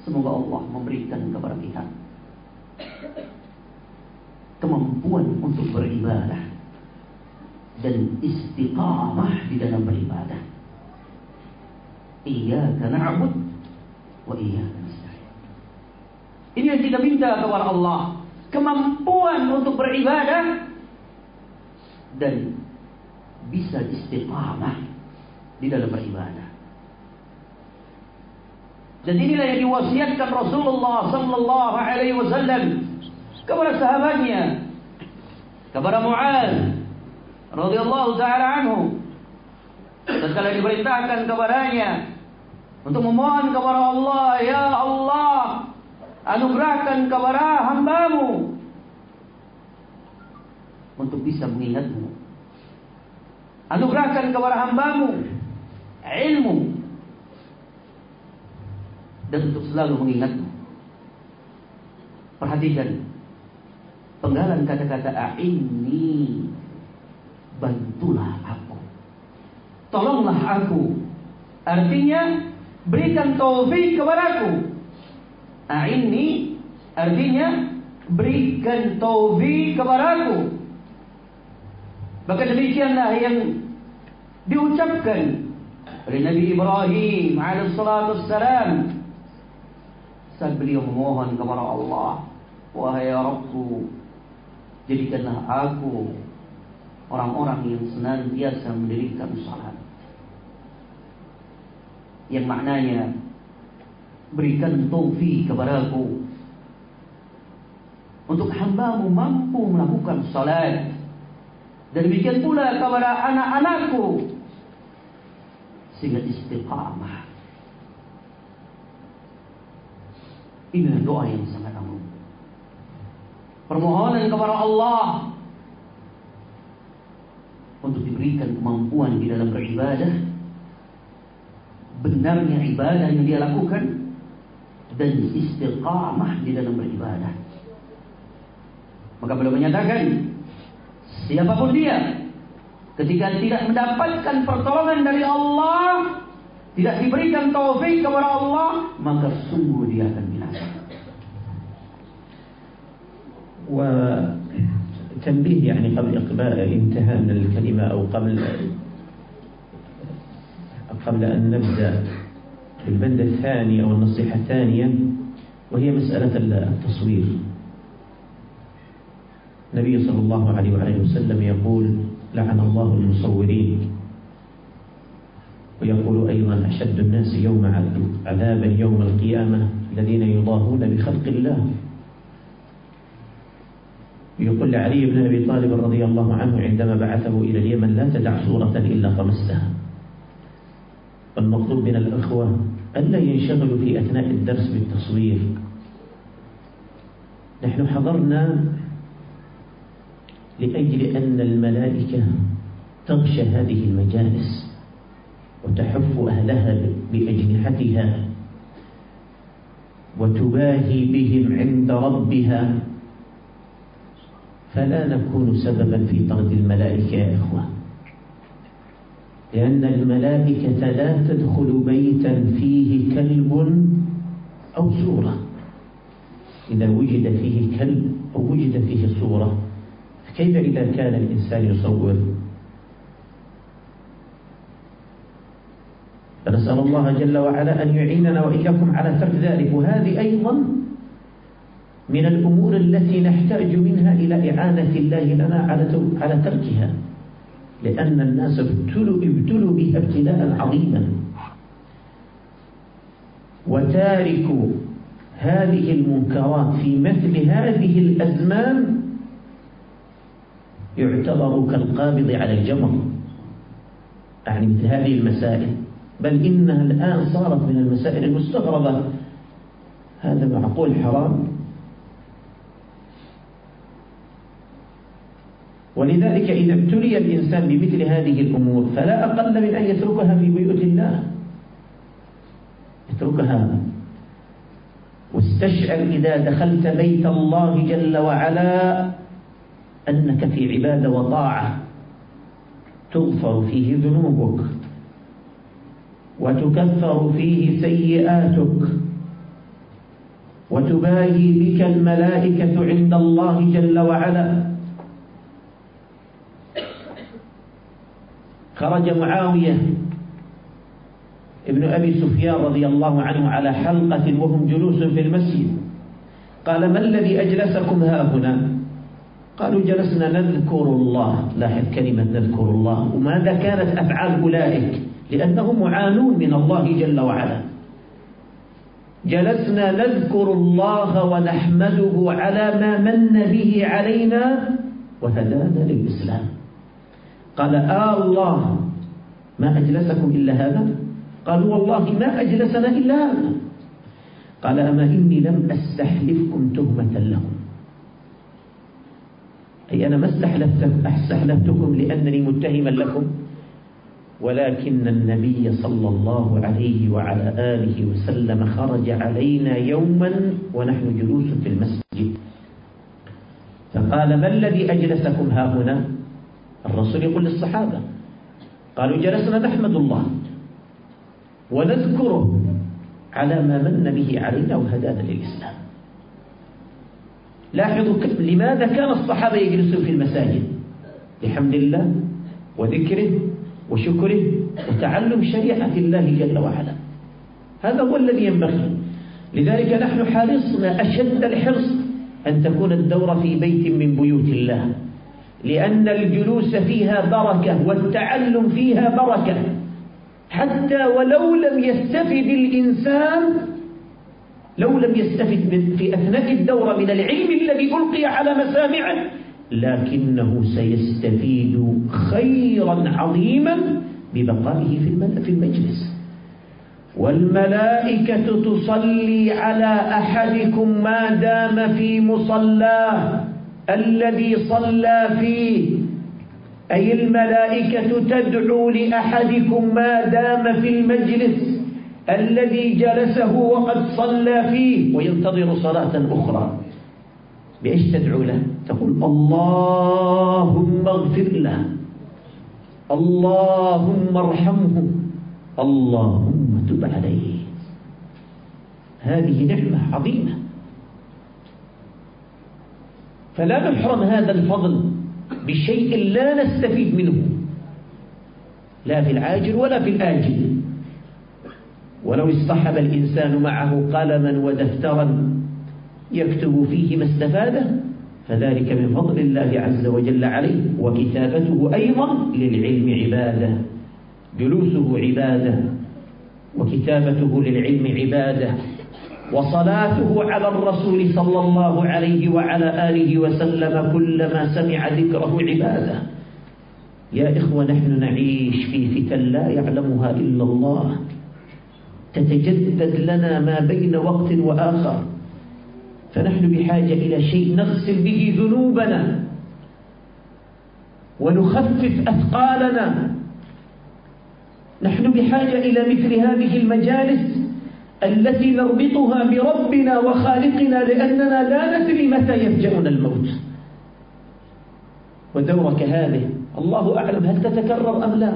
Semoga Allah memberikan kepada kita kemampuan untuk beribadah dan istiqamah di dalam beribadah. Iyyaka na'bud wa iyyaka. Ini yang kita minta kepada Allah, kemampuan untuk beribadah dan bisa istiqamah di dalam beribadah. Dan inilah yang diwasiatkan Rasulullah sallallahu alaihi wasallam kepada sahabatnya kepada Muaz radhiyallahu taala anhu tatkala diperintahkan kepadanya untuk memohon kepada Allah ya Allah anugerahkan kepada hambamu. Untuk bisa mengingatmu. Anugerahkan kepada hambamu ilmu. Dan untuk selalu mengingatmu. Perhatikan. Penggalan kata-kata a'inni bantulah aku. Tolonglah aku. Artinya berikan taufik kepadaku a'inni artinya berikan taufik kepadaku maka demikianlah yang diucapkan oleh Nabi Ibrahim alaihissalatu wassalam saat beliau memohon kepada Allah wahai Rabbku jadikanlah aku orang-orang yang senantiasa mendirikan salat. Yang maknanya berikan taufik kepadaku untuk hambamu mampu melakukan salat. Dan demikian pula kepada anak-anakku. Sehingga istiqamah. Ini doa yang sangat agung. Permohonan kepada Allah. Untuk diberikan kemampuan di dalam beribadah, benarnya ibadah yang dia lakukan, dan istiqamah di dalam beribadah. Maka beliau menyatakan, siapapun dia, ketika tidak mendapatkan pertolongan dari Allah, tidak diberikan taufik kepada Allah, maka sungguh dia akan binasa. وتنبيه يعني قبل إقبال انتهاء من الكلمة أو قبل قبل أن نبدأ بالبند الثاني أو النصيحة الثانية وهي مسألة التصوير. النبي صلى الله عليه وآله وسلم يقول لعن الله المصورين ويقول أيضا أشد الناس يوم عذابا يوم القيامة الذين يضاهون بخلق الله يقول لعلي بن أبي طالب رضي الله عنه عندما بعثه إلى اليمن لا تدع صورة إلا طمستها والمطلوب من الأخوة ألا ينشغلوا في أثناء الدرس بالتصوير. نحن حضرنا لأجل أن الملائكة تغشى هذه المجالس وتحف أهلها بأجنحتها وتباهي بهم عند ربها. فلا نكون سببا في طرد الملائكة. لأن الملائكة لا تدخل بيتا فيه كلب أو صورة إذا وجد فيه كلب أو وجد فيه صورة فكيف إذا كان الإنسان يصور؟ فنسأل الله جل وعلا أن يعيننا وإياكم على ترك ذلك. وهذه أيضا من الأمور التي نحتاج منها إلى إعانة الله لنا على على تركها. لأن الناس ابتلوا ابتلوا بها ابتلاء عظيما. وتارك هذه المنكرات في مثل هذه الأزمان يعتبر كالقابض على الجمر. يعني مثل هذه المسائل. بل إنها الآن صارت من المسائل المستغربة. هذا معقول حرام؟ ولذلك إذا ابتلي الإنسان بمثل هذه الأمور فلا أقل من أن يتركها في بيوت الله. اتركها واستشعر إذا دخلت بيت الله جل وعلا أنك في عبادة وطاعة تغفر فيه ذنوبك وتكفر فيه سيئاتك وتباهي بك الملائكة عند الله جل وعلا. خرج معاوية ابن أبي سفيان رضي الله عنه على حلقة وهم جلوس في المسجد. قال ما الذي أجلسكم ها هنا قالوا جلسنا نذكر الله. لاحظ كلمة نذكر الله. وماذا كانت أفعال أولئك؟ لأنهم معانون من الله جل وعلا. جلسنا نذكر الله ونحمده على ما من به علينا وهدانا للإسلام. قال آه الله ما أجلسكم إلا هذا؟ قالوا والله ما أجلسنا إلا هذا. قال أما إني لم أستحلفكم تهمة لكم. أي أنا ما استحلفتكم لأنني متهما لكم. ولكن النبي صلى الله عليه وعلى آله وسلم خرج علينا يوما ونحن جلوس في المسجد. فقال ما الذي أجلسكم ها هنا؟ الرسول يقول للصحابة قالوا جلسنا نحمد الله ونذكره على ما من به علينا وهدانا للإسلام. لاحظوا لماذا كان الصحابة يجلسون في المساجد؟ بحمد الله وذكره وشكره وتعلم شريعة الله جل وعلا. هذا هو الذي ينبغي. لذلك نحن حرصنا أشد الحرص أن تكون الدورة في بيت من بيوت الله. لأن الجلوس فيها بركة والتعلم فيها بركة. حتى ولو لم يستفد الإنسان لو لم يستفد في أثناء الدورة من العلم الذي ألقي على مسامعه لكنه سيستفيد خيرا عظيما ببقائه في المجلس. والملائكة تصلي على أحدكم ما دام في مصلاه. الذي صلى فيه. أي الملائكة تدعو لأحدكم ما دام في المجلس الذي جلسه وقد صلى فيه. وينتظر صلاة أخرى. بإيش تدعو له؟ تقول اللهم اغفر له. اللهم ارحمه. اللهم تب عليه. هذه نعمة عظيمة. فلا نحرم هذا الفضل بشيء لا نستفيد منه لا في العاجل ولا في الآجل. ولو اصطحب الإنسان معه قلما ودفترا يكتب فيه ما استفاده فذلك من فضل الله عز وجل عليه وكتابته أيضا للعلم عبادة جلوسه عبادة وكتابته للعلم عبادة. وصلاته على الرسول صلى الله عليه وعلى آله وسلم كلما سمع ذكره عبادة. يا إخوة نحن نعيش في فتن لا يعلمها إلا الله. تتجدد لنا ما بين وقت وآخر. فنحن بحاجة إلى شيء نغسل به ذنوبنا. ونخفف أثقالنا. نحن بحاجة إلى مثل هذه المجالس التي نربطها بربنا وخالقنا لأننا لا ندري متى يفجأنا الموت. ودورة كهذه الله أعلم هل تتكرر أم لا.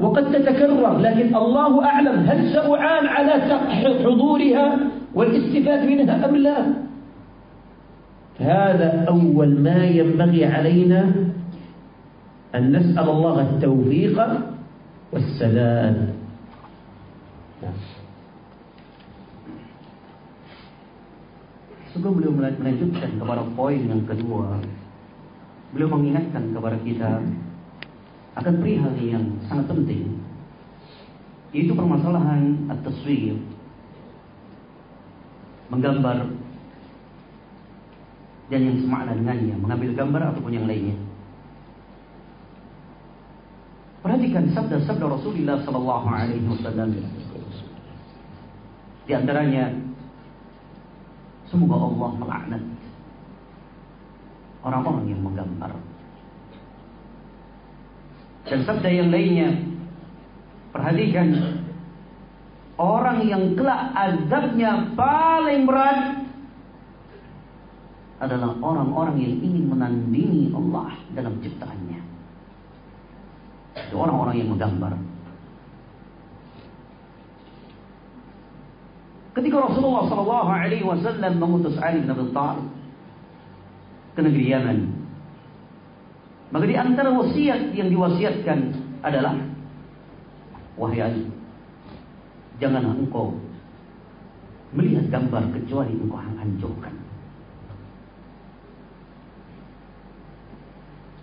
وقد تتكرر لكن الله أعلم هل سأعان على حضورها والاستفاد منها أم لا. هذا أول ما ينبغي علينا أن نسأل الله التوفيق والسداد. Sebelum beliau melanjutkan kepada poin yang kedua, beliau mengingatkan kepada kita akan perihal yang sangat penting, yaitu permasalahan at-taswir, menggambar dan yang semakna dengannya, mengambil gambar ataupun yang lainnya. Perhatikan sabda-sabda Rasulullah Sallallahu Alaihi Wasallam. Di antaranya, semoga Allah melaknat orang-orang yang menggambar. Dan sabda yang lainnya, perhatikan orang yang kelak azabnya paling berat adalah orang-orang yang ingin menandingi Allah dalam ciptaannya. Orang-orang yang menggambar. Ketika Rasulullah Shallallahu Alaihi Wasallam mengutus Ali bin Abi Thalib ke negeri Yaman, maka di antara wasiat yang diwasiatkan adalah wahai Ali, janganlah engkau melihat gambar kecuali engkau hancurkan.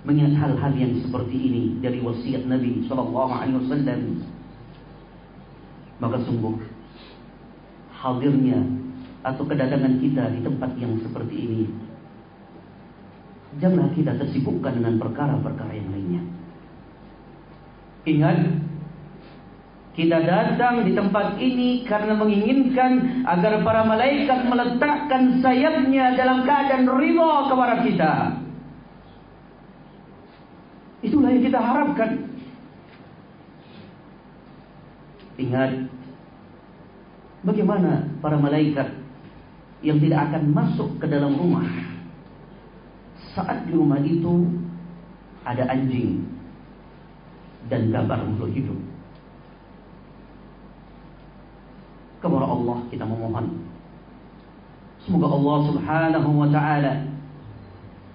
Mengingat hal-hal yang seperti ini dari wasiat Nabi Shallallahu Alaihi Wasallam, maka sungguh hadirnya atau kedatangan kita di tempat yang seperti ini janganlah kita tersibukkan dengan perkara-perkara yang lainnya ingat kita datang di tempat ini karena menginginkan agar para malaikat meletakkan sayapnya dalam keadaan ridha kepada kita. Itulah yang kita harapkan. Ingat, Bagaimana para malaikat yang tidak akan masuk ke dalam rumah saat di rumah itu ada anjing dan gambar untuk hidup. Kepada Allah kita memohon. Semoga Allah Subhanahu wa taala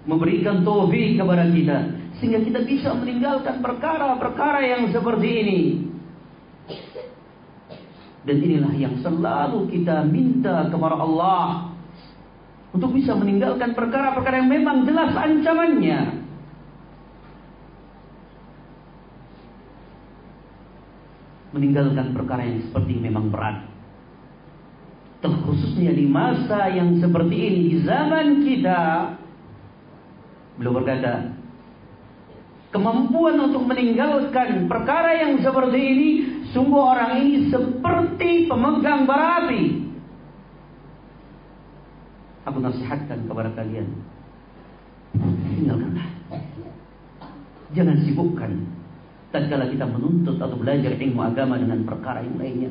memberikan taufik kepada kita sehingga kita bisa meninggalkan perkara-perkara yang seperti ini dan inilah yang selalu kita minta kepada Allah untuk bisa meninggalkan perkara-perkara yang memang jelas ancamannya. Meninggalkan perkara yang seperti memang berat. Terkhususnya di masa yang seperti ini, di zaman kita, belum berkata, kemampuan untuk meninggalkan perkara yang seperti ini Sungguh orang ini seperti pemegang bara api. Aku nasihatkan kepada kalian. Tinggalkanlah. Jangan sibukkan. Tatkala kita menuntut atau belajar ilmu agama dengan perkara yang lainnya.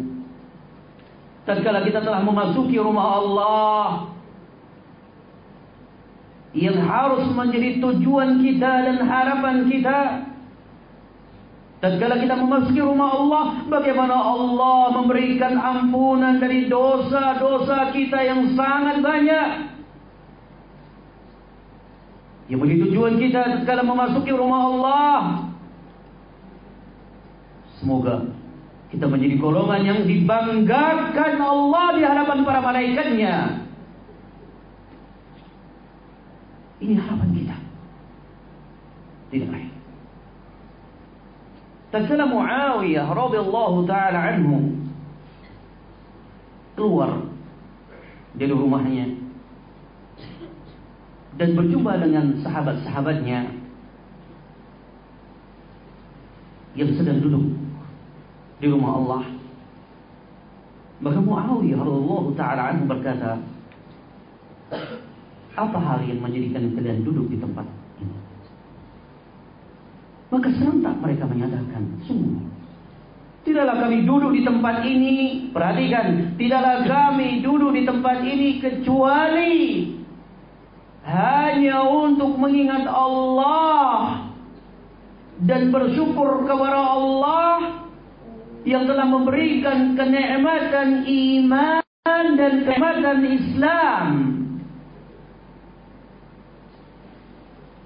Tatkala kita telah memasuki rumah Allah. Yang harus menjadi tujuan kita dan harapan kita Tatkala kita memasuki rumah Allah, bagaimana Allah memberikan ampunan dari dosa-dosa kita yang sangat banyak. Yang menjadi tujuan kita tatkala memasuki rumah Allah. Semoga kita menjadi golongan yang dibanggakan Allah di hadapan para malaikatnya. Ini harapan kita. Tidak lain. Tatkala Muawiyah radhiyallahu taala anhu keluar dari rumahnya dan berjumpa dengan sahabat-sahabatnya yang sedang duduk di rumah Allah. Maka Muawiyah radhiyallahu taala anhu berkata, "Apa hal yang menjadikan kalian duduk di tempat ini?" Maka serentak mereka menyatakan, sungguh. Tidaklah kami duduk di tempat ini, perhatikan, tidaklah kami duduk di tempat ini kecuali hanya untuk mengingat Allah dan bersyukur kepada Allah yang telah memberikan kenikmatan iman dan kenikmatan Islam.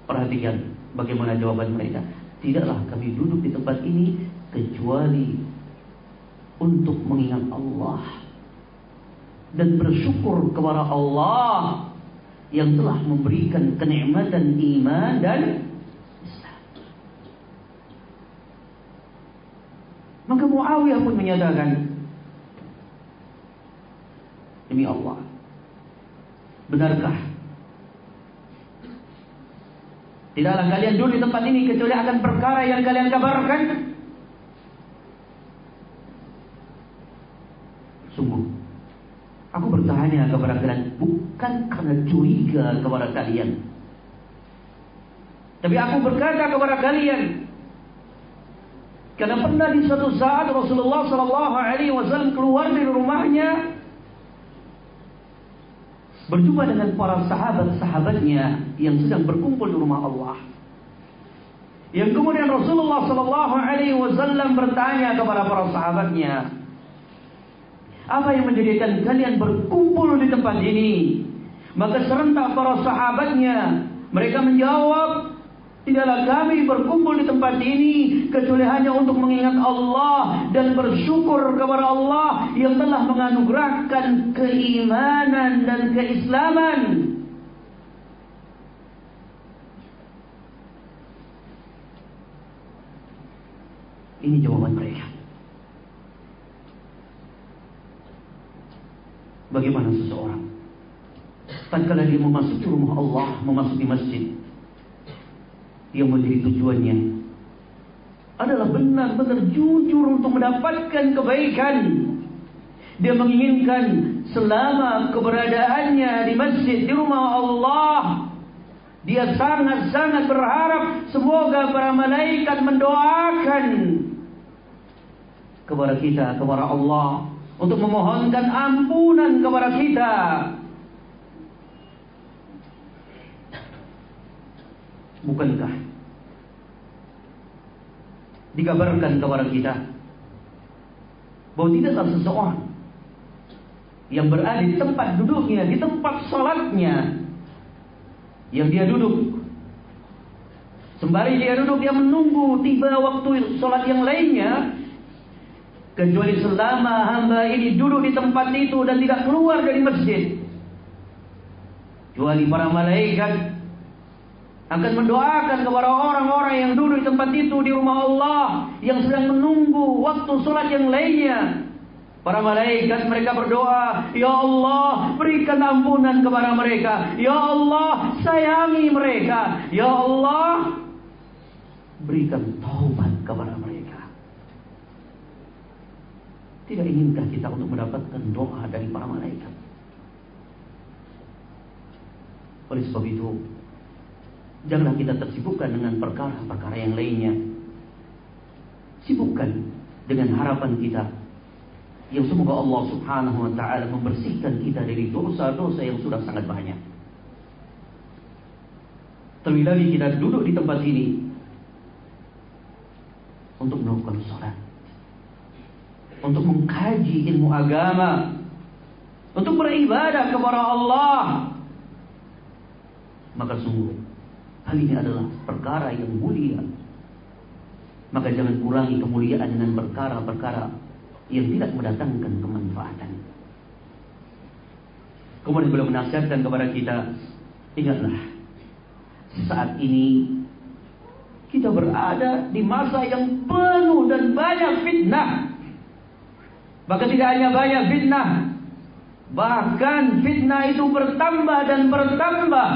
Perhatikan bagaimana jawaban mereka. Tidaklah kami duduk di tempat ini kecuali untuk mengingat Allah dan bersyukur kepada Allah yang telah memberikan kenikmatan iman dan Islam. Maka Muawiyah pun menyatakan Demi Allah Benarkah Tidaklah kalian duduk di tempat ini kecuali akan perkara yang kalian kabarkan. Sungguh, aku bertanya kepada kalian bukan karena curiga kepada kalian, Tapi aku berkata kepada kalian, karena pernah di suatu saat Rasulullah Sallallahu Alaihi Wasallam keluar dari rumahnya berjumpa dengan para sahabat-sahabatnya yang sedang berkumpul di rumah Allah. Yang kemudian Rasulullah Sallallahu Alaihi Wasallam bertanya kepada para sahabatnya, apa yang menjadikan kalian berkumpul di tempat ini? Maka serentak para sahabatnya mereka menjawab, Tidaklah kami berkumpul di tempat ini kecuali hanya untuk mengingat Allah dan bersyukur kepada Allah yang telah menganugerahkan keimanan dan keislaman. Ini jawaban mereka. Bagaimana seseorang tatkala dia memasuki rumah Allah, memasuki masjid, yang menjadi tujuannya adalah benar-benar jujur untuk mendapatkan kebaikan. Dia menginginkan selama keberadaannya di masjid di rumah Allah dia sangat-sangat berharap semoga para malaikat mendoakan kepada kita kepada Allah untuk memohonkan ampunan kepada kita Bukankah dikabarkan kepada kita bahwa tidaklah seseorang yang berada di tempat duduknya, di tempat sholatnya, yang dia duduk. Sembari dia duduk, dia menunggu tiba waktu sholat yang lainnya, kecuali selama hamba ini duduk di tempat itu dan tidak keluar dari masjid. Kecuali para malaikat akan mendoakan kepada orang-orang yang duduk di tempat itu di rumah Allah yang sedang menunggu waktu sholat yang lainnya. Para malaikat mereka berdoa, Ya Allah berikan ampunan kepada mereka. Ya Allah sayangi mereka. Ya Allah berikan taubat kepada mereka. Tidak inginkah kita untuk mendapatkan doa dari para malaikat? Oleh sebab itu, Janganlah kita tersibukkan dengan perkara-perkara yang lainnya. Sibukkan dengan harapan kita yang semoga Allah Subhanahu wa taala membersihkan kita dari dosa-dosa yang sudah sangat banyak. Terlebih lagi kita duduk di tempat ini untuk melakukan salat. Untuk mengkaji ilmu agama, untuk beribadah kepada Allah. Maka sungguh Hal ini adalah perkara yang mulia. Maka jangan kurangi kemuliaan dengan perkara-perkara yang tidak mendatangkan kemanfaatan. Kemudian beliau menasihatkan kepada kita, ingatlah, saat ini kita berada di masa yang penuh dan banyak fitnah. Bahkan tidak hanya banyak fitnah, bahkan fitnah itu bertambah dan bertambah.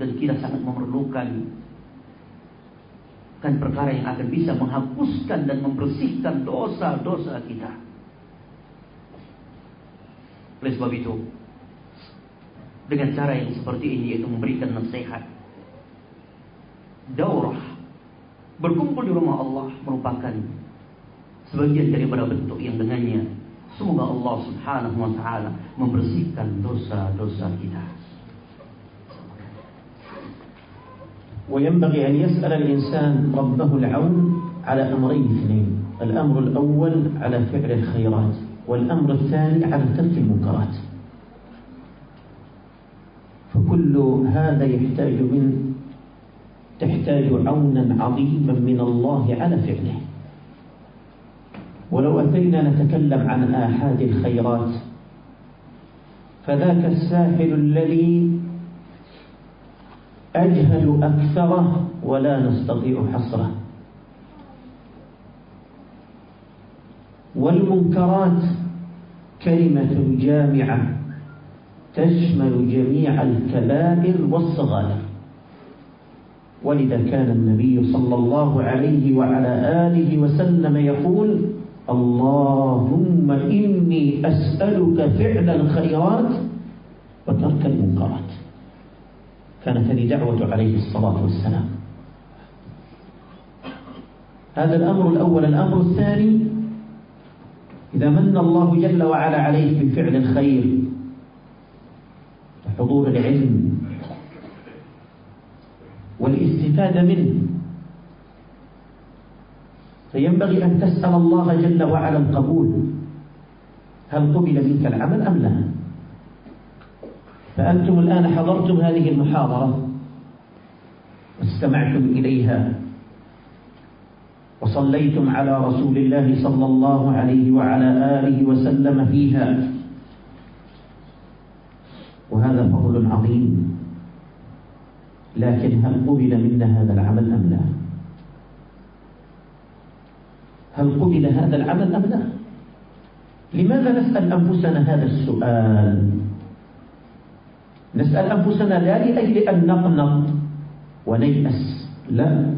Dan kita sangat memerlukan kan perkara yang akan bisa menghapuskan dan membersihkan dosa-dosa kita. Oleh sebab itu, dengan cara yang seperti ini yaitu memberikan nasihat, daurah, berkumpul di rumah Allah merupakan sebagian daripada bentuk yang dengannya semoga Allah Subhanahu wa taala membersihkan dosa-dosa kita. وينبغي أن يسأل الإنسان ربه العون على أمرين اثنين. الأمر الأول على فعل الخيرات والأمر الثاني على ترك المنكرات. فكل هذا يحتاج من تحتاج عونا عظيما من الله على فعله. ولو أتينا نتكلم عن آحاد الخيرات فذاك الساحل الذي أجهل أكثره ولا نستطيع حصره. والمنكرات كلمة جامعة تشمل جميع الكبائر والصغائر. ولذا كان النبي صلى الله عليه وعلى آله وسلم يقول اللهم إني أسألك فعل الخيرات وترك المنكرات. كانت هذه دعوة عليه الصلاة والسلام. هذا الأمر الأول. الأمر الثاني إذا من الله جل وعلا عليك بفعل الخير وحضور العلم والاستفادة منه فينبغي أن تسأل الله جل وعلا القبول. هل قبل منك العمل أم لا؟ فأنتم الآن حضرتم هذه المحاضرة واستمعتم إليها وصليتم على رسول الله صلى الله عليه وعلى آله وسلم فيها. وهذا فضل عظيم. لكن هل قبل منا هذا العمل أم لا؟ هل قبل هذا العمل أم لا؟ لماذا نسأل أنفسنا هذا السؤال؟ نسأل أنفسنا لا لأجل أن نقنط ونيأس لا.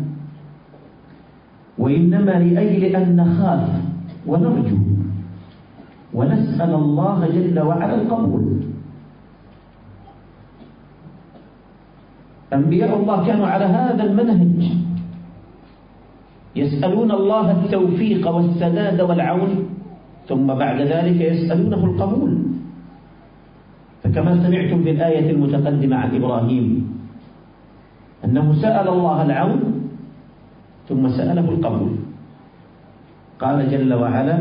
وإنما لأجل أن نخاف ونرجو. ونسأل الله جل وعلا القبول. أنبياء الله كانوا على هذا المنهج. يسألون الله التوفيق والسداد والعون ثم بعد ذلك يسألونه القبول. فكما سمعتم في الآية المتقدمة عن إبراهيم أنه سأل الله العون ثم سأله القبول. قال جل وعلا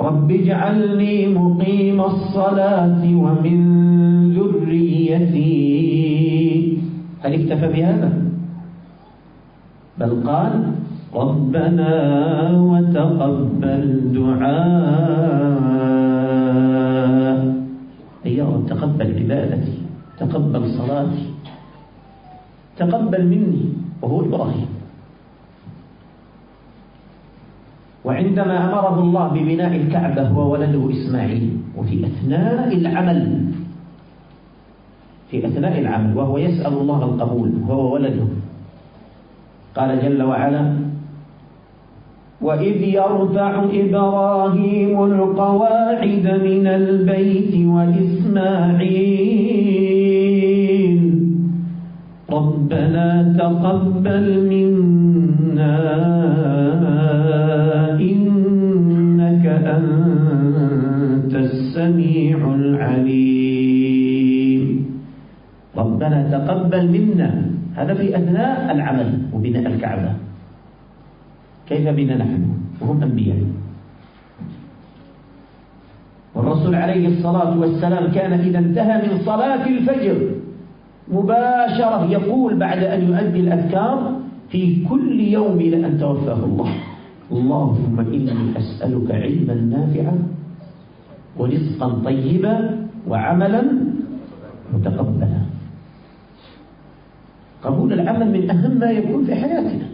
رب اجعلني مقيم الصلاة ومن ذريتي. هل اكتفى بهذا؟ بل قال ربنا وتقبل دعاء. تقبل عبادتي تقبل صلاتي تقبل مني وهو إبراهيم. وعندما أمره الله ببناء الكعبة هو ولده إسماعيل وفي أثناء العمل في أثناء العمل وهو يسأل الله القبول هو ولده. قال جل وعلا وإذ يرفع إبراهيم القواعد من البيت وإسماعيل. ربنا تقبل منا إنك أنت السميع العليم. ربنا تقبل منا. هذا في أثناء العمل وبناء الكعبة. كيف بنا نحن؟ وهم أنبياء. والرسول عليه الصلاة والسلام كان إذا انتهى من صلاة الفجر مباشرة يقول بعد أن يؤدي الأذكار في كل يوم إلى أن توفاه الله. اللهم إني أسألك علما نافعا ورزقا طيبا وعملا متقبلا. قبول العمل من أهم ما يكون في حياتنا.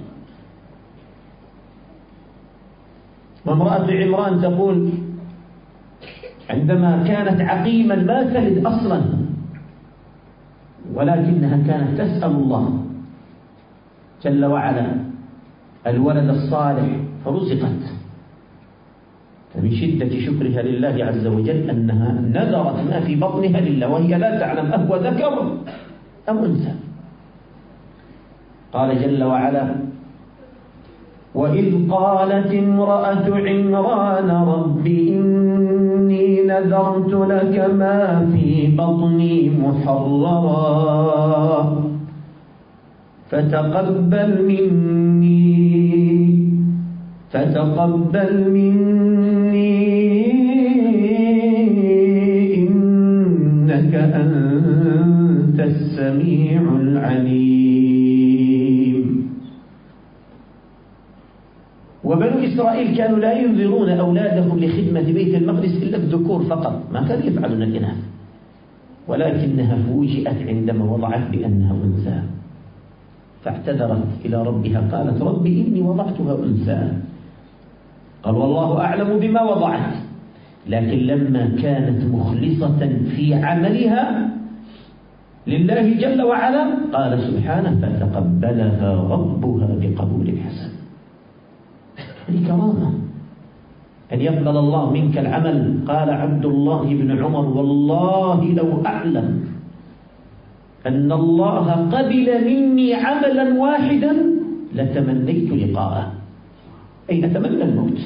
وامرأة عمران تقول عندما كانت عقيما ما تلد أصلا ولكنها كانت تسأل الله جل وعلا الولد الصالح فرزقت. فمن شدة شكرها لله عز وجل أنها نذرت ما في بطنها لله وهي لا تعلم أهو ذكر أم أنثى. قال جل وعلا وإذ قالت امرأة عمران رب إني نذرت لك ما في بطني محررا فتقبل مني فتقبل مني إنك أنت السميع العليم وبنو إسرائيل كانوا لا ينذرون أولادهم لخدمة بيت المقدس إلا الذكور فقط. ما كانوا يفعلون الإناث. ولكنها فوجئت عندما وضعت بأنها أنثى. فاعتذرت إلى ربها قالت رب إني وضعتها أنثى. قال والله أعلم بما وضعت. لكن لما كانت مخلصة في عملها لله جل وعلا قال سبحانه فتقبلها ربها بقبول حسن هذه كرامة أن يقبل الله منك العمل. قال عبد الله بن عمر والله لو أعلم أن الله قبل مني عملا واحدا لتمنيت لقاءه. أي أتمنى الموت؟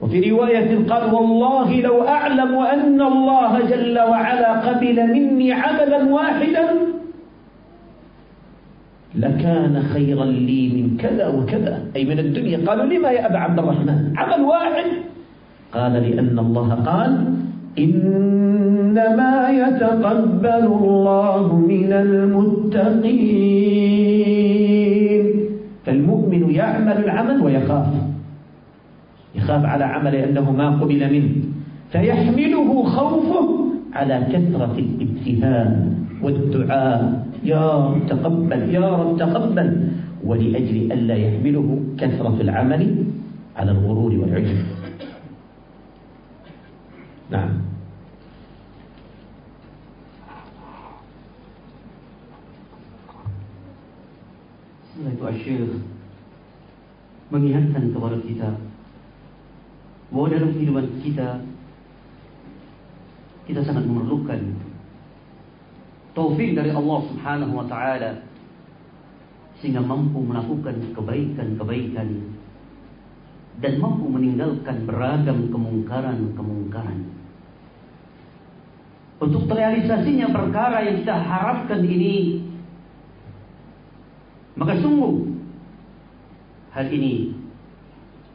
وفي رواية قال والله لو أعلم أن الله جل وعلا قبل مني عملا واحدا لكان خيرا لي من كذا وكذا. أي من الدنيا. قالوا لما يا أبا عبد الرحمن؟ عمل واحد. قال لأن الله قال إنما يتقبل الله من المتقين. فالمؤمن يعمل العمل ويخاف. يخاف على عمل أنه ما قبل منه. فيحمله خوفه على كثرة الابتهال والدعاء. يا رب تقبل يا رب تقبل ولأجل ألا يحمله كثرة العمل على الغرور والعجب نعم itu Asyik mengingatkan kepada kita bahwa dalam kehidupan kita kita sangat memerlukan taufik dari Allah Subhanahu wa taala sehingga mampu melakukan kebaikan-kebaikan dan mampu meninggalkan beragam kemungkaran-kemungkaran. Untuk terrealisasinya perkara yang kita harapkan ini maka sungguh hal ini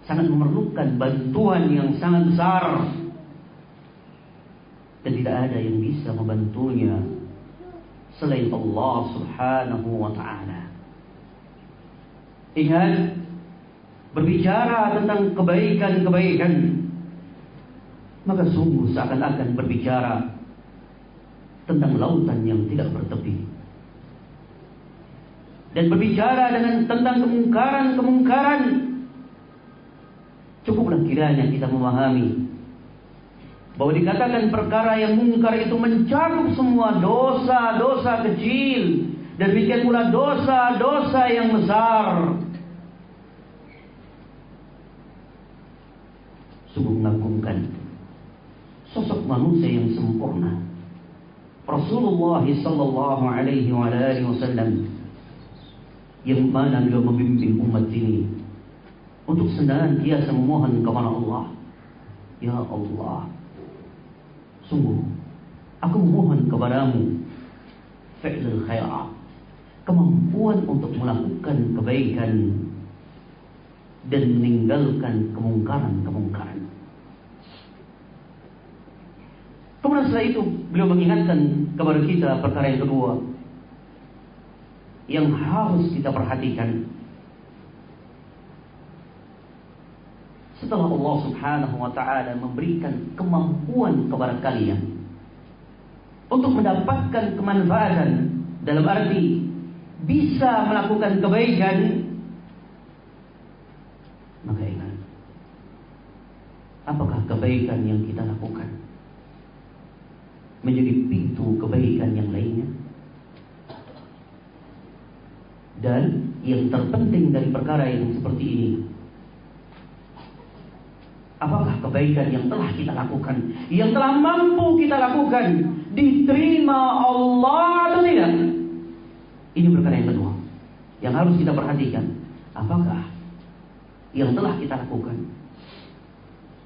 sangat memerlukan bantuan yang sangat besar dan tidak ada yang bisa membantunya selain Allah Subhanahu wa taala. Ingat berbicara tentang kebaikan-kebaikan maka sungguh seakan-akan berbicara tentang lautan yang tidak bertepi dan berbicara dengan tentang kemungkaran-kemungkaran cukuplah kiranya kita memahami bahwa dikatakan perkara yang mungkar itu mencakup semua dosa-dosa kecil. Dan demikian pula dosa-dosa yang besar. Sungguh mengagumkan. Sosok manusia yang sempurna. Rasulullah sallallahu alaihi wasallam. Yang mana beliau membimbing umat ini. Untuk senantiasa memohon kepada Allah. Ya Allah sungguh aku memohon kepadamu fi'lul khairat kemampuan untuk melakukan kebaikan dan meninggalkan kemungkaran-kemungkaran. Kemudian setelah itu beliau mengingatkan kepada kita perkara yang kedua yang harus kita perhatikan. Setelah Allah Subhanahu wa taala memberikan kemampuan kepada kalian untuk mendapatkan kemanfaatan dalam arti bisa melakukan kebaikan maka ingat apakah kebaikan yang kita lakukan menjadi pintu kebaikan yang lainnya? Dan yang terpenting dari perkara yang seperti ini apakah kebaikan yang telah kita lakukan yang telah mampu kita lakukan diterima Allah atau tidak ini perkara yang kedua yang harus kita perhatikan apakah yang telah kita lakukan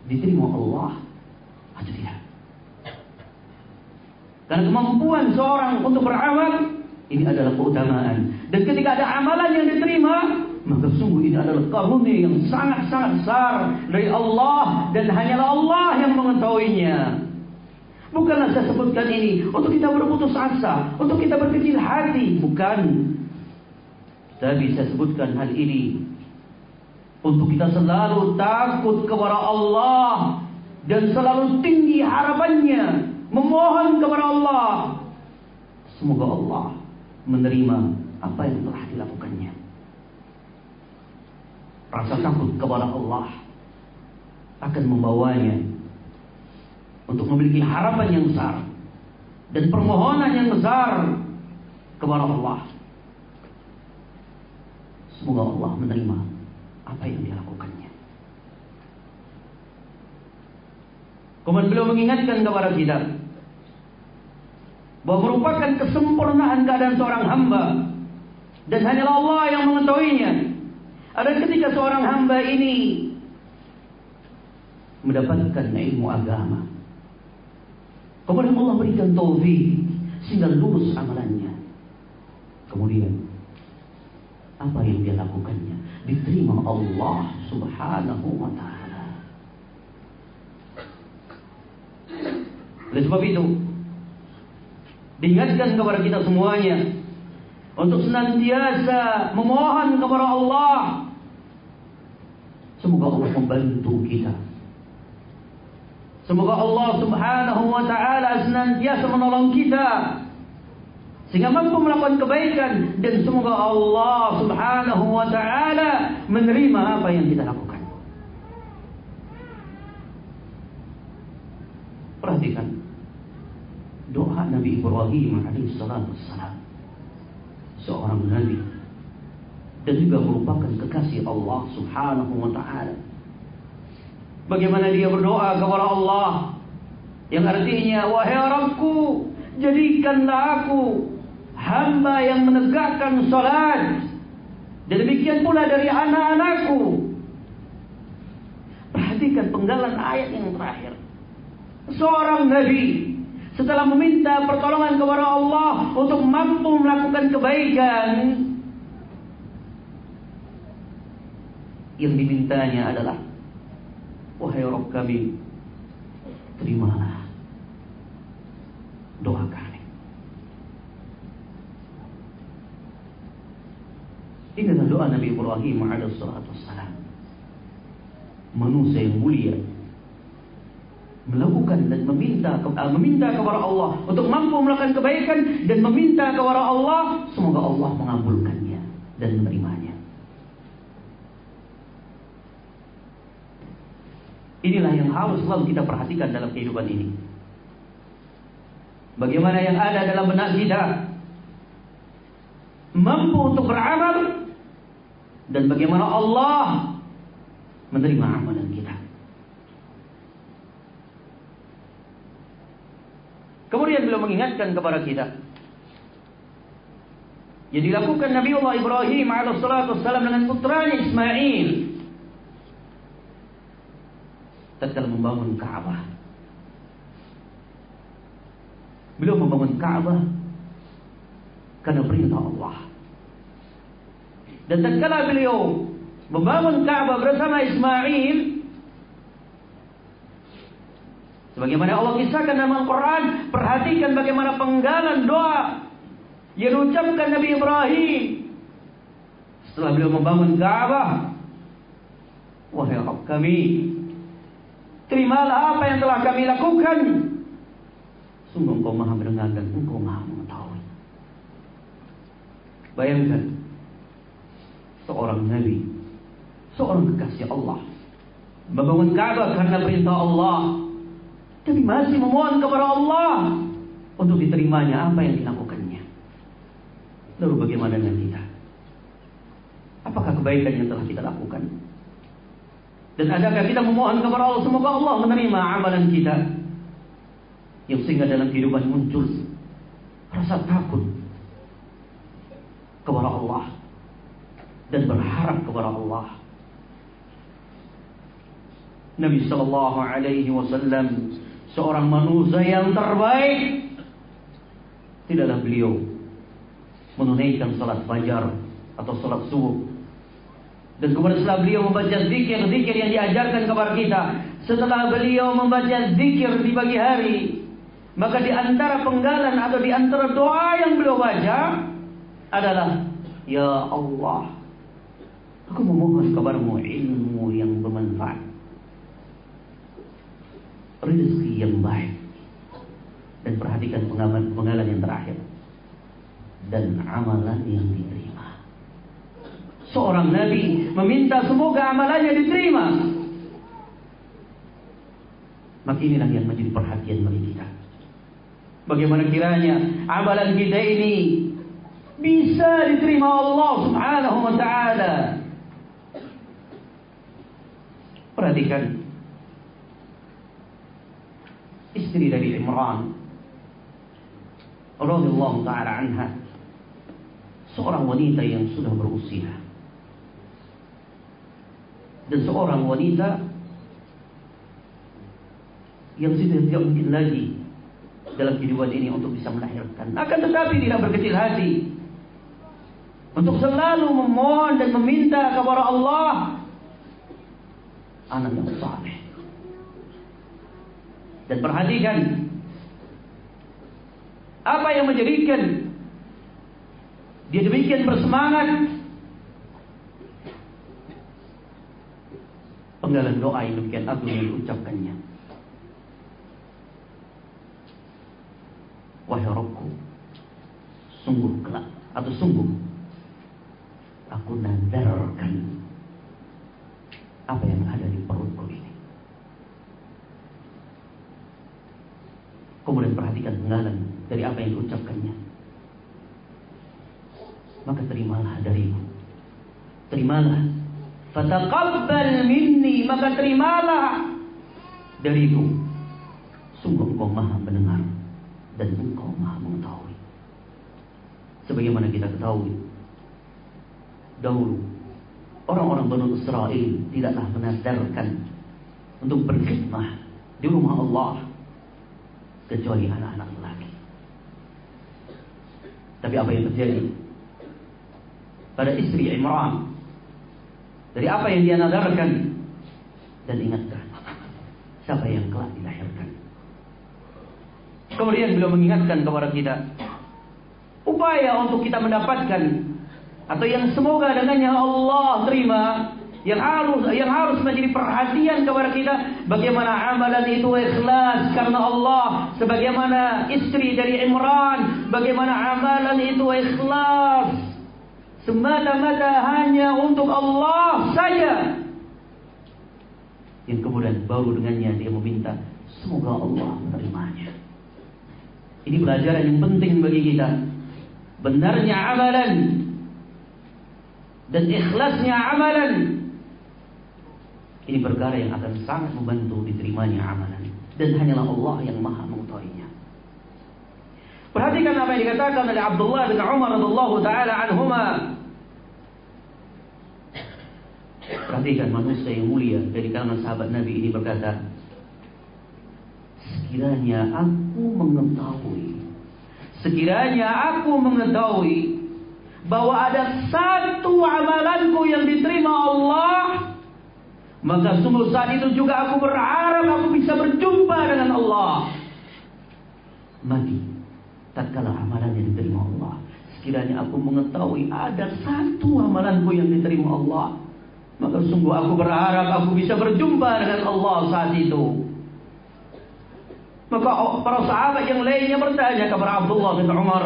diterima Allah atau tidak. Karena kemampuan seorang untuk beramal ini adalah keutamaan. Dan ketika ada amalan yang diterima, maka sungguh ini adalah karunia yang sangat-sangat besar dari Allah dan hanyalah Allah yang mengetahuinya. Bukanlah saya sebutkan ini untuk kita berputus asa, untuk kita berkecil hati, bukan. Tapi saya sebutkan hal ini untuk kita selalu takut kepada Allah dan selalu tinggi harapannya memohon kepada Allah semoga Allah menerima apa yang telah dilakukannya rasa takut kepada Allah akan membawanya untuk memiliki harapan yang besar dan permohonan yang besar kepada Allah semoga Allah menerima apa yang dia lakukannya. Kemudian beliau mengingatkan kepada kita bahwa merupakan kesempurnaan keadaan seorang hamba dan hanyalah Allah yang mengetahuinya. Ada ketika seorang hamba ini mendapatkan ilmu agama. Kemudian Allah berikan taufik sehingga lurus amalannya. Kemudian apa yang dia lakukannya diterima Allah Subhanahu wa taala. Oleh sebab itu diingatkan kepada kita semuanya untuk senantiasa memohon kepada Allah. Semoga Allah membantu kita. Semoga Allah Subhanahu wa taala senantiasa menolong kita. Sehingga mampu melakukan kebaikan. Dan semoga Allah Subhanahu wa taala menerima apa yang kita lakukan. Perhatikan. Doa Nabi Ibrahim alaihissalam seorang nabi. Dan juga merupakan kekasih Allah Subhanahu wa taala. Bagaimana dia berdoa kepada Allah? Yang artinya wahai Rabbku jadikanlah aku hamba yang menegakkan salat. Dan demikian pula dari anak-anakku. Perhatikan penggalan ayat yang terakhir. Seorang nabi setelah meminta pertolongan kepada Allah untuk mampu melakukan kebaikan yang dimintanya adalah Wahai Rabb kami, terimalah doa kami. Inilah doa Nabi Ibrahim alaihissalam. Manusia yang mulia melakukan dan meminta uh, meminta kepada Allah untuk mampu melakukan kebaikan dan meminta kepada Allah semoga Allah mengabulkannya dan menerimanya. Inilah yang harus selalu kita perhatikan dalam kehidupan ini. Bagaimana yang ada dalam benak kita mampu untuk beramal dan bagaimana Allah menerima amalan Kemudian beliau mengingatkan kepada kita yang dilakukan Nabi Allah Ibrahim alaihissalam dengan putranya Ismail tatkala membangun Ka'bah. Beliau membangun Ka'bah karena perintah Allah. Dan tatkala beliau membangun Ka'bah bersama Ismail Sebagaimana Allah kisahkan dalam Al-Quran Perhatikan bagaimana penggalan doa Yang diucapkan Nabi Ibrahim Setelah beliau membangun Ka'bah Wahai Rabb kami Terimalah apa yang telah kami lakukan. Sungguh engkau maha mendengar dan engkau maha mengetahui. Bayangkan. Seorang Nabi. Seorang kekasih Allah. Membangun Ka'bah karena perintah Allah. Tapi masih memohon kepada Allah. Untuk diterimanya apa yang dilakukannya. Lalu bagaimana dengan kita? Apakah kebaikan yang telah kita lakukan? Dan adakah kita memohon kepada Allah semoga Allah menerima amalan kita yang sehingga dalam kehidupan muncul rasa takut kepada Allah dan berharap kepada Allah. Nabi sallallahu alaihi wasallam seorang manusia yang terbaik tidaklah beliau menunaikan salat fajar atau salat subuh dan kemudian setelah beliau membaca zikir-zikir yang diajarkan kepada kita. Setelah beliau membaca zikir di pagi hari. Maka di antara penggalan atau di antara doa yang beliau baca adalah Ya Allah Aku memohon kepadamu ilmu yang bermanfaat Rezeki yang baik Dan perhatikan penggalan yang terakhir Dan amalan yang diterima seorang nabi meminta semoga amalannya diterima. Maka inilah yang menjadi perhatian bagi kita. Bagaimana kiranya amalan kita ini bisa diterima Allah Subhanahu wa taala. Perhatikan istri dari Imran radhiyallahu taala anha seorang wanita yang sudah berusia dan seorang wanita yang sudah tidak mungkin lagi dalam kehidupan ini untuk bisa melahirkan. Akan tetapi tidak berkecil hati untuk selalu memohon dan meminta kepada Allah anak yang saleh. Dan perhatikan apa yang menjadikan dia demikian bersemangat penggalan doa yang demikian agung yang diucapkannya. Wahai Rabbku, sungguh kelak atau sungguh aku nadarkan apa yang ada di perutku ini. Kemudian dari apa yang diucapkannya. Maka terimalah dariku. Terimalah Fataqabbal minni maka terimalah dariku. Sungguh engkau maha mendengar dan engkau maha mengetahui. Sebagaimana kita ketahui dahulu orang-orang Bani Israel tidaklah menadarkan untuk berkhidmah di rumah Allah kecuali anak-anak lelaki. Tapi apa yang terjadi pada istri Imran dari apa yang dia nadarkan dan ingatkan siapa yang kelak dilahirkan. Kemudian beliau mengingatkan kepada kita upaya untuk kita mendapatkan atau yang semoga dengannya Allah terima yang harus yang harus menjadi perhatian kepada kita bagaimana amalan itu ikhlas karena Allah sebagaimana istri dari Imran bagaimana amalan itu ikhlas semata-mata hanya untuk Allah saja. Yang kemudian baru dengannya dia meminta semoga Allah menerimanya. Ini pelajaran yang penting bagi kita. Benarnya amalan dan ikhlasnya amalan ini perkara yang akan sangat membantu diterimanya amalan dan hanyalah Allah yang maha mengetahuinya. Perhatikan apa yang dikatakan oleh Abdullah bin Umar radhiyallahu taala anhuma Perhatikan manusia yang mulia dari kalangan sahabat Nabi ini berkata, sekiranya aku mengetahui, sekiranya aku mengetahui bahwa ada satu amalanku yang diterima Allah, maka sungguh saat itu juga aku berharap aku bisa berjumpa dengan Allah. Mati, tatkala amalan yang diterima Allah. Sekiranya aku mengetahui ada satu amalanku yang diterima Allah, maka sungguh aku berharap aku bisa berjumpa dengan Allah saat itu. Maka para sahabat yang lainnya bertanya kepada Abdullah bin Umar.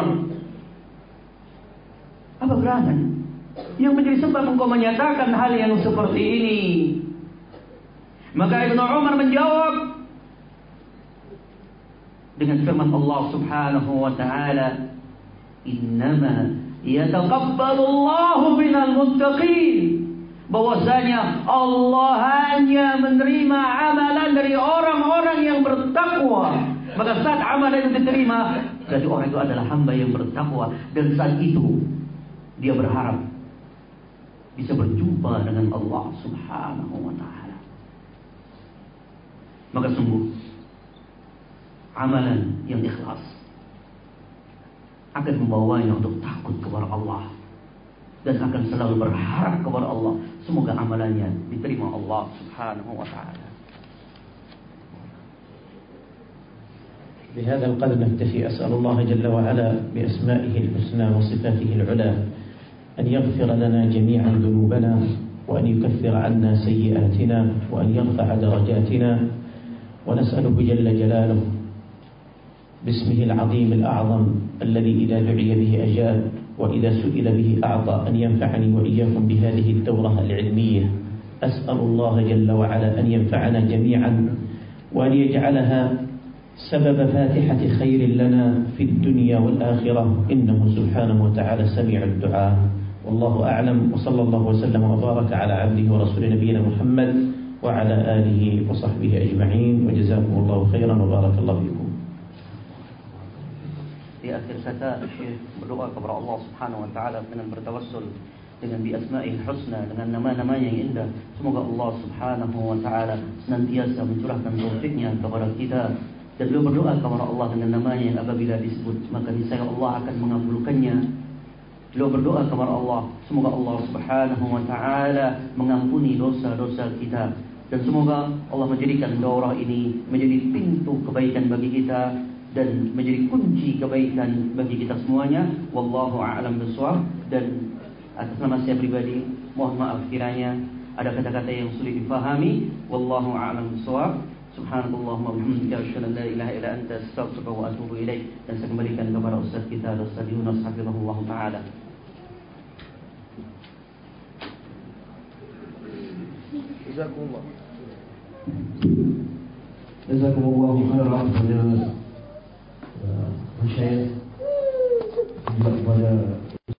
Apa gerangan yang menjadi sebab engkau menyatakan hal yang seperti ini? Maka Ibnu Umar menjawab dengan firman Allah Subhanahu wa taala, "Innama yataqabbalu Allahu minal muttaqin." bahwasanya Allah hanya menerima amalan dari orang-orang yang bertakwa. Maka saat amalan itu diterima, berarti orang itu adalah hamba yang bertakwa dan saat itu dia berharap bisa berjumpa dengan Allah Subhanahu wa taala. Maka sungguh amalan yang ikhlas akan membawanya untuk takut kepada Allah dan akan selalu berharap kepada Allah semoga amalannya diterima Allah Subhanahu wa taala. بهذا القدر نكتفي أسأل الله جل وعلا بأسمائه الحسنى وصفاته العلى أن يغفر لنا جميعا ذنوبنا وأن يكفر عنا سيئاتنا وأن يرفع درجاتنا ونسأله جل جلاله باسمه العظيم الأعظم الذي إذا دعي به أجاب وإذا سئل به أعطى أن ينفعني وإياكم بهذه الدورة العلمية. أسأل الله جل وعلا أن ينفعنا جميعا وأن يجعلها سبب فاتحة خير لنا في الدنيا والآخرة. إنه سبحانه وتعالى سميع الدعاء. والله أعلم. وصلى الله وسلم وبارك على عبده ورسول نبينا محمد وعلى آله وصحبه أجمعين وجزاكم الله خيرا وبارك الله فيكم di akhir kata Syekh berdoa kepada Allah Subhanahu wa taala dengan bertawassul dengan bi asma'il husna dengan nama-namanya yang indah semoga Allah Subhanahu wa taala senantiasa mencurahkan taufiknya kepada kita dan beliau berdoa kepada Allah dengan namanya yang apabila disebut maka niscaya Allah akan mengabulkannya beliau berdoa kepada Allah semoga Allah Subhanahu wa taala mengampuni dosa-dosa kita dan semoga Allah menjadikan daurah ini menjadi pintu kebaikan bagi kita dan menjadi kunci kebaikan bagi kita semuanya. Wallahu a'lam bishawab. Dan atas nama saya pribadi mohon maaf kiranya ada kata-kata yang sulit difahami. Wallahu a'lam bishawab. Subhanallahumma bihamdika asyhadu an la ilaha illa anta astaghfiruka wa atubu ilaik dan saya kembalikan kepada ustaz kita Ustaz Yunus hafizahullah taala جزاكم الله. جزاكم الله خيرا kepada Syekh kepada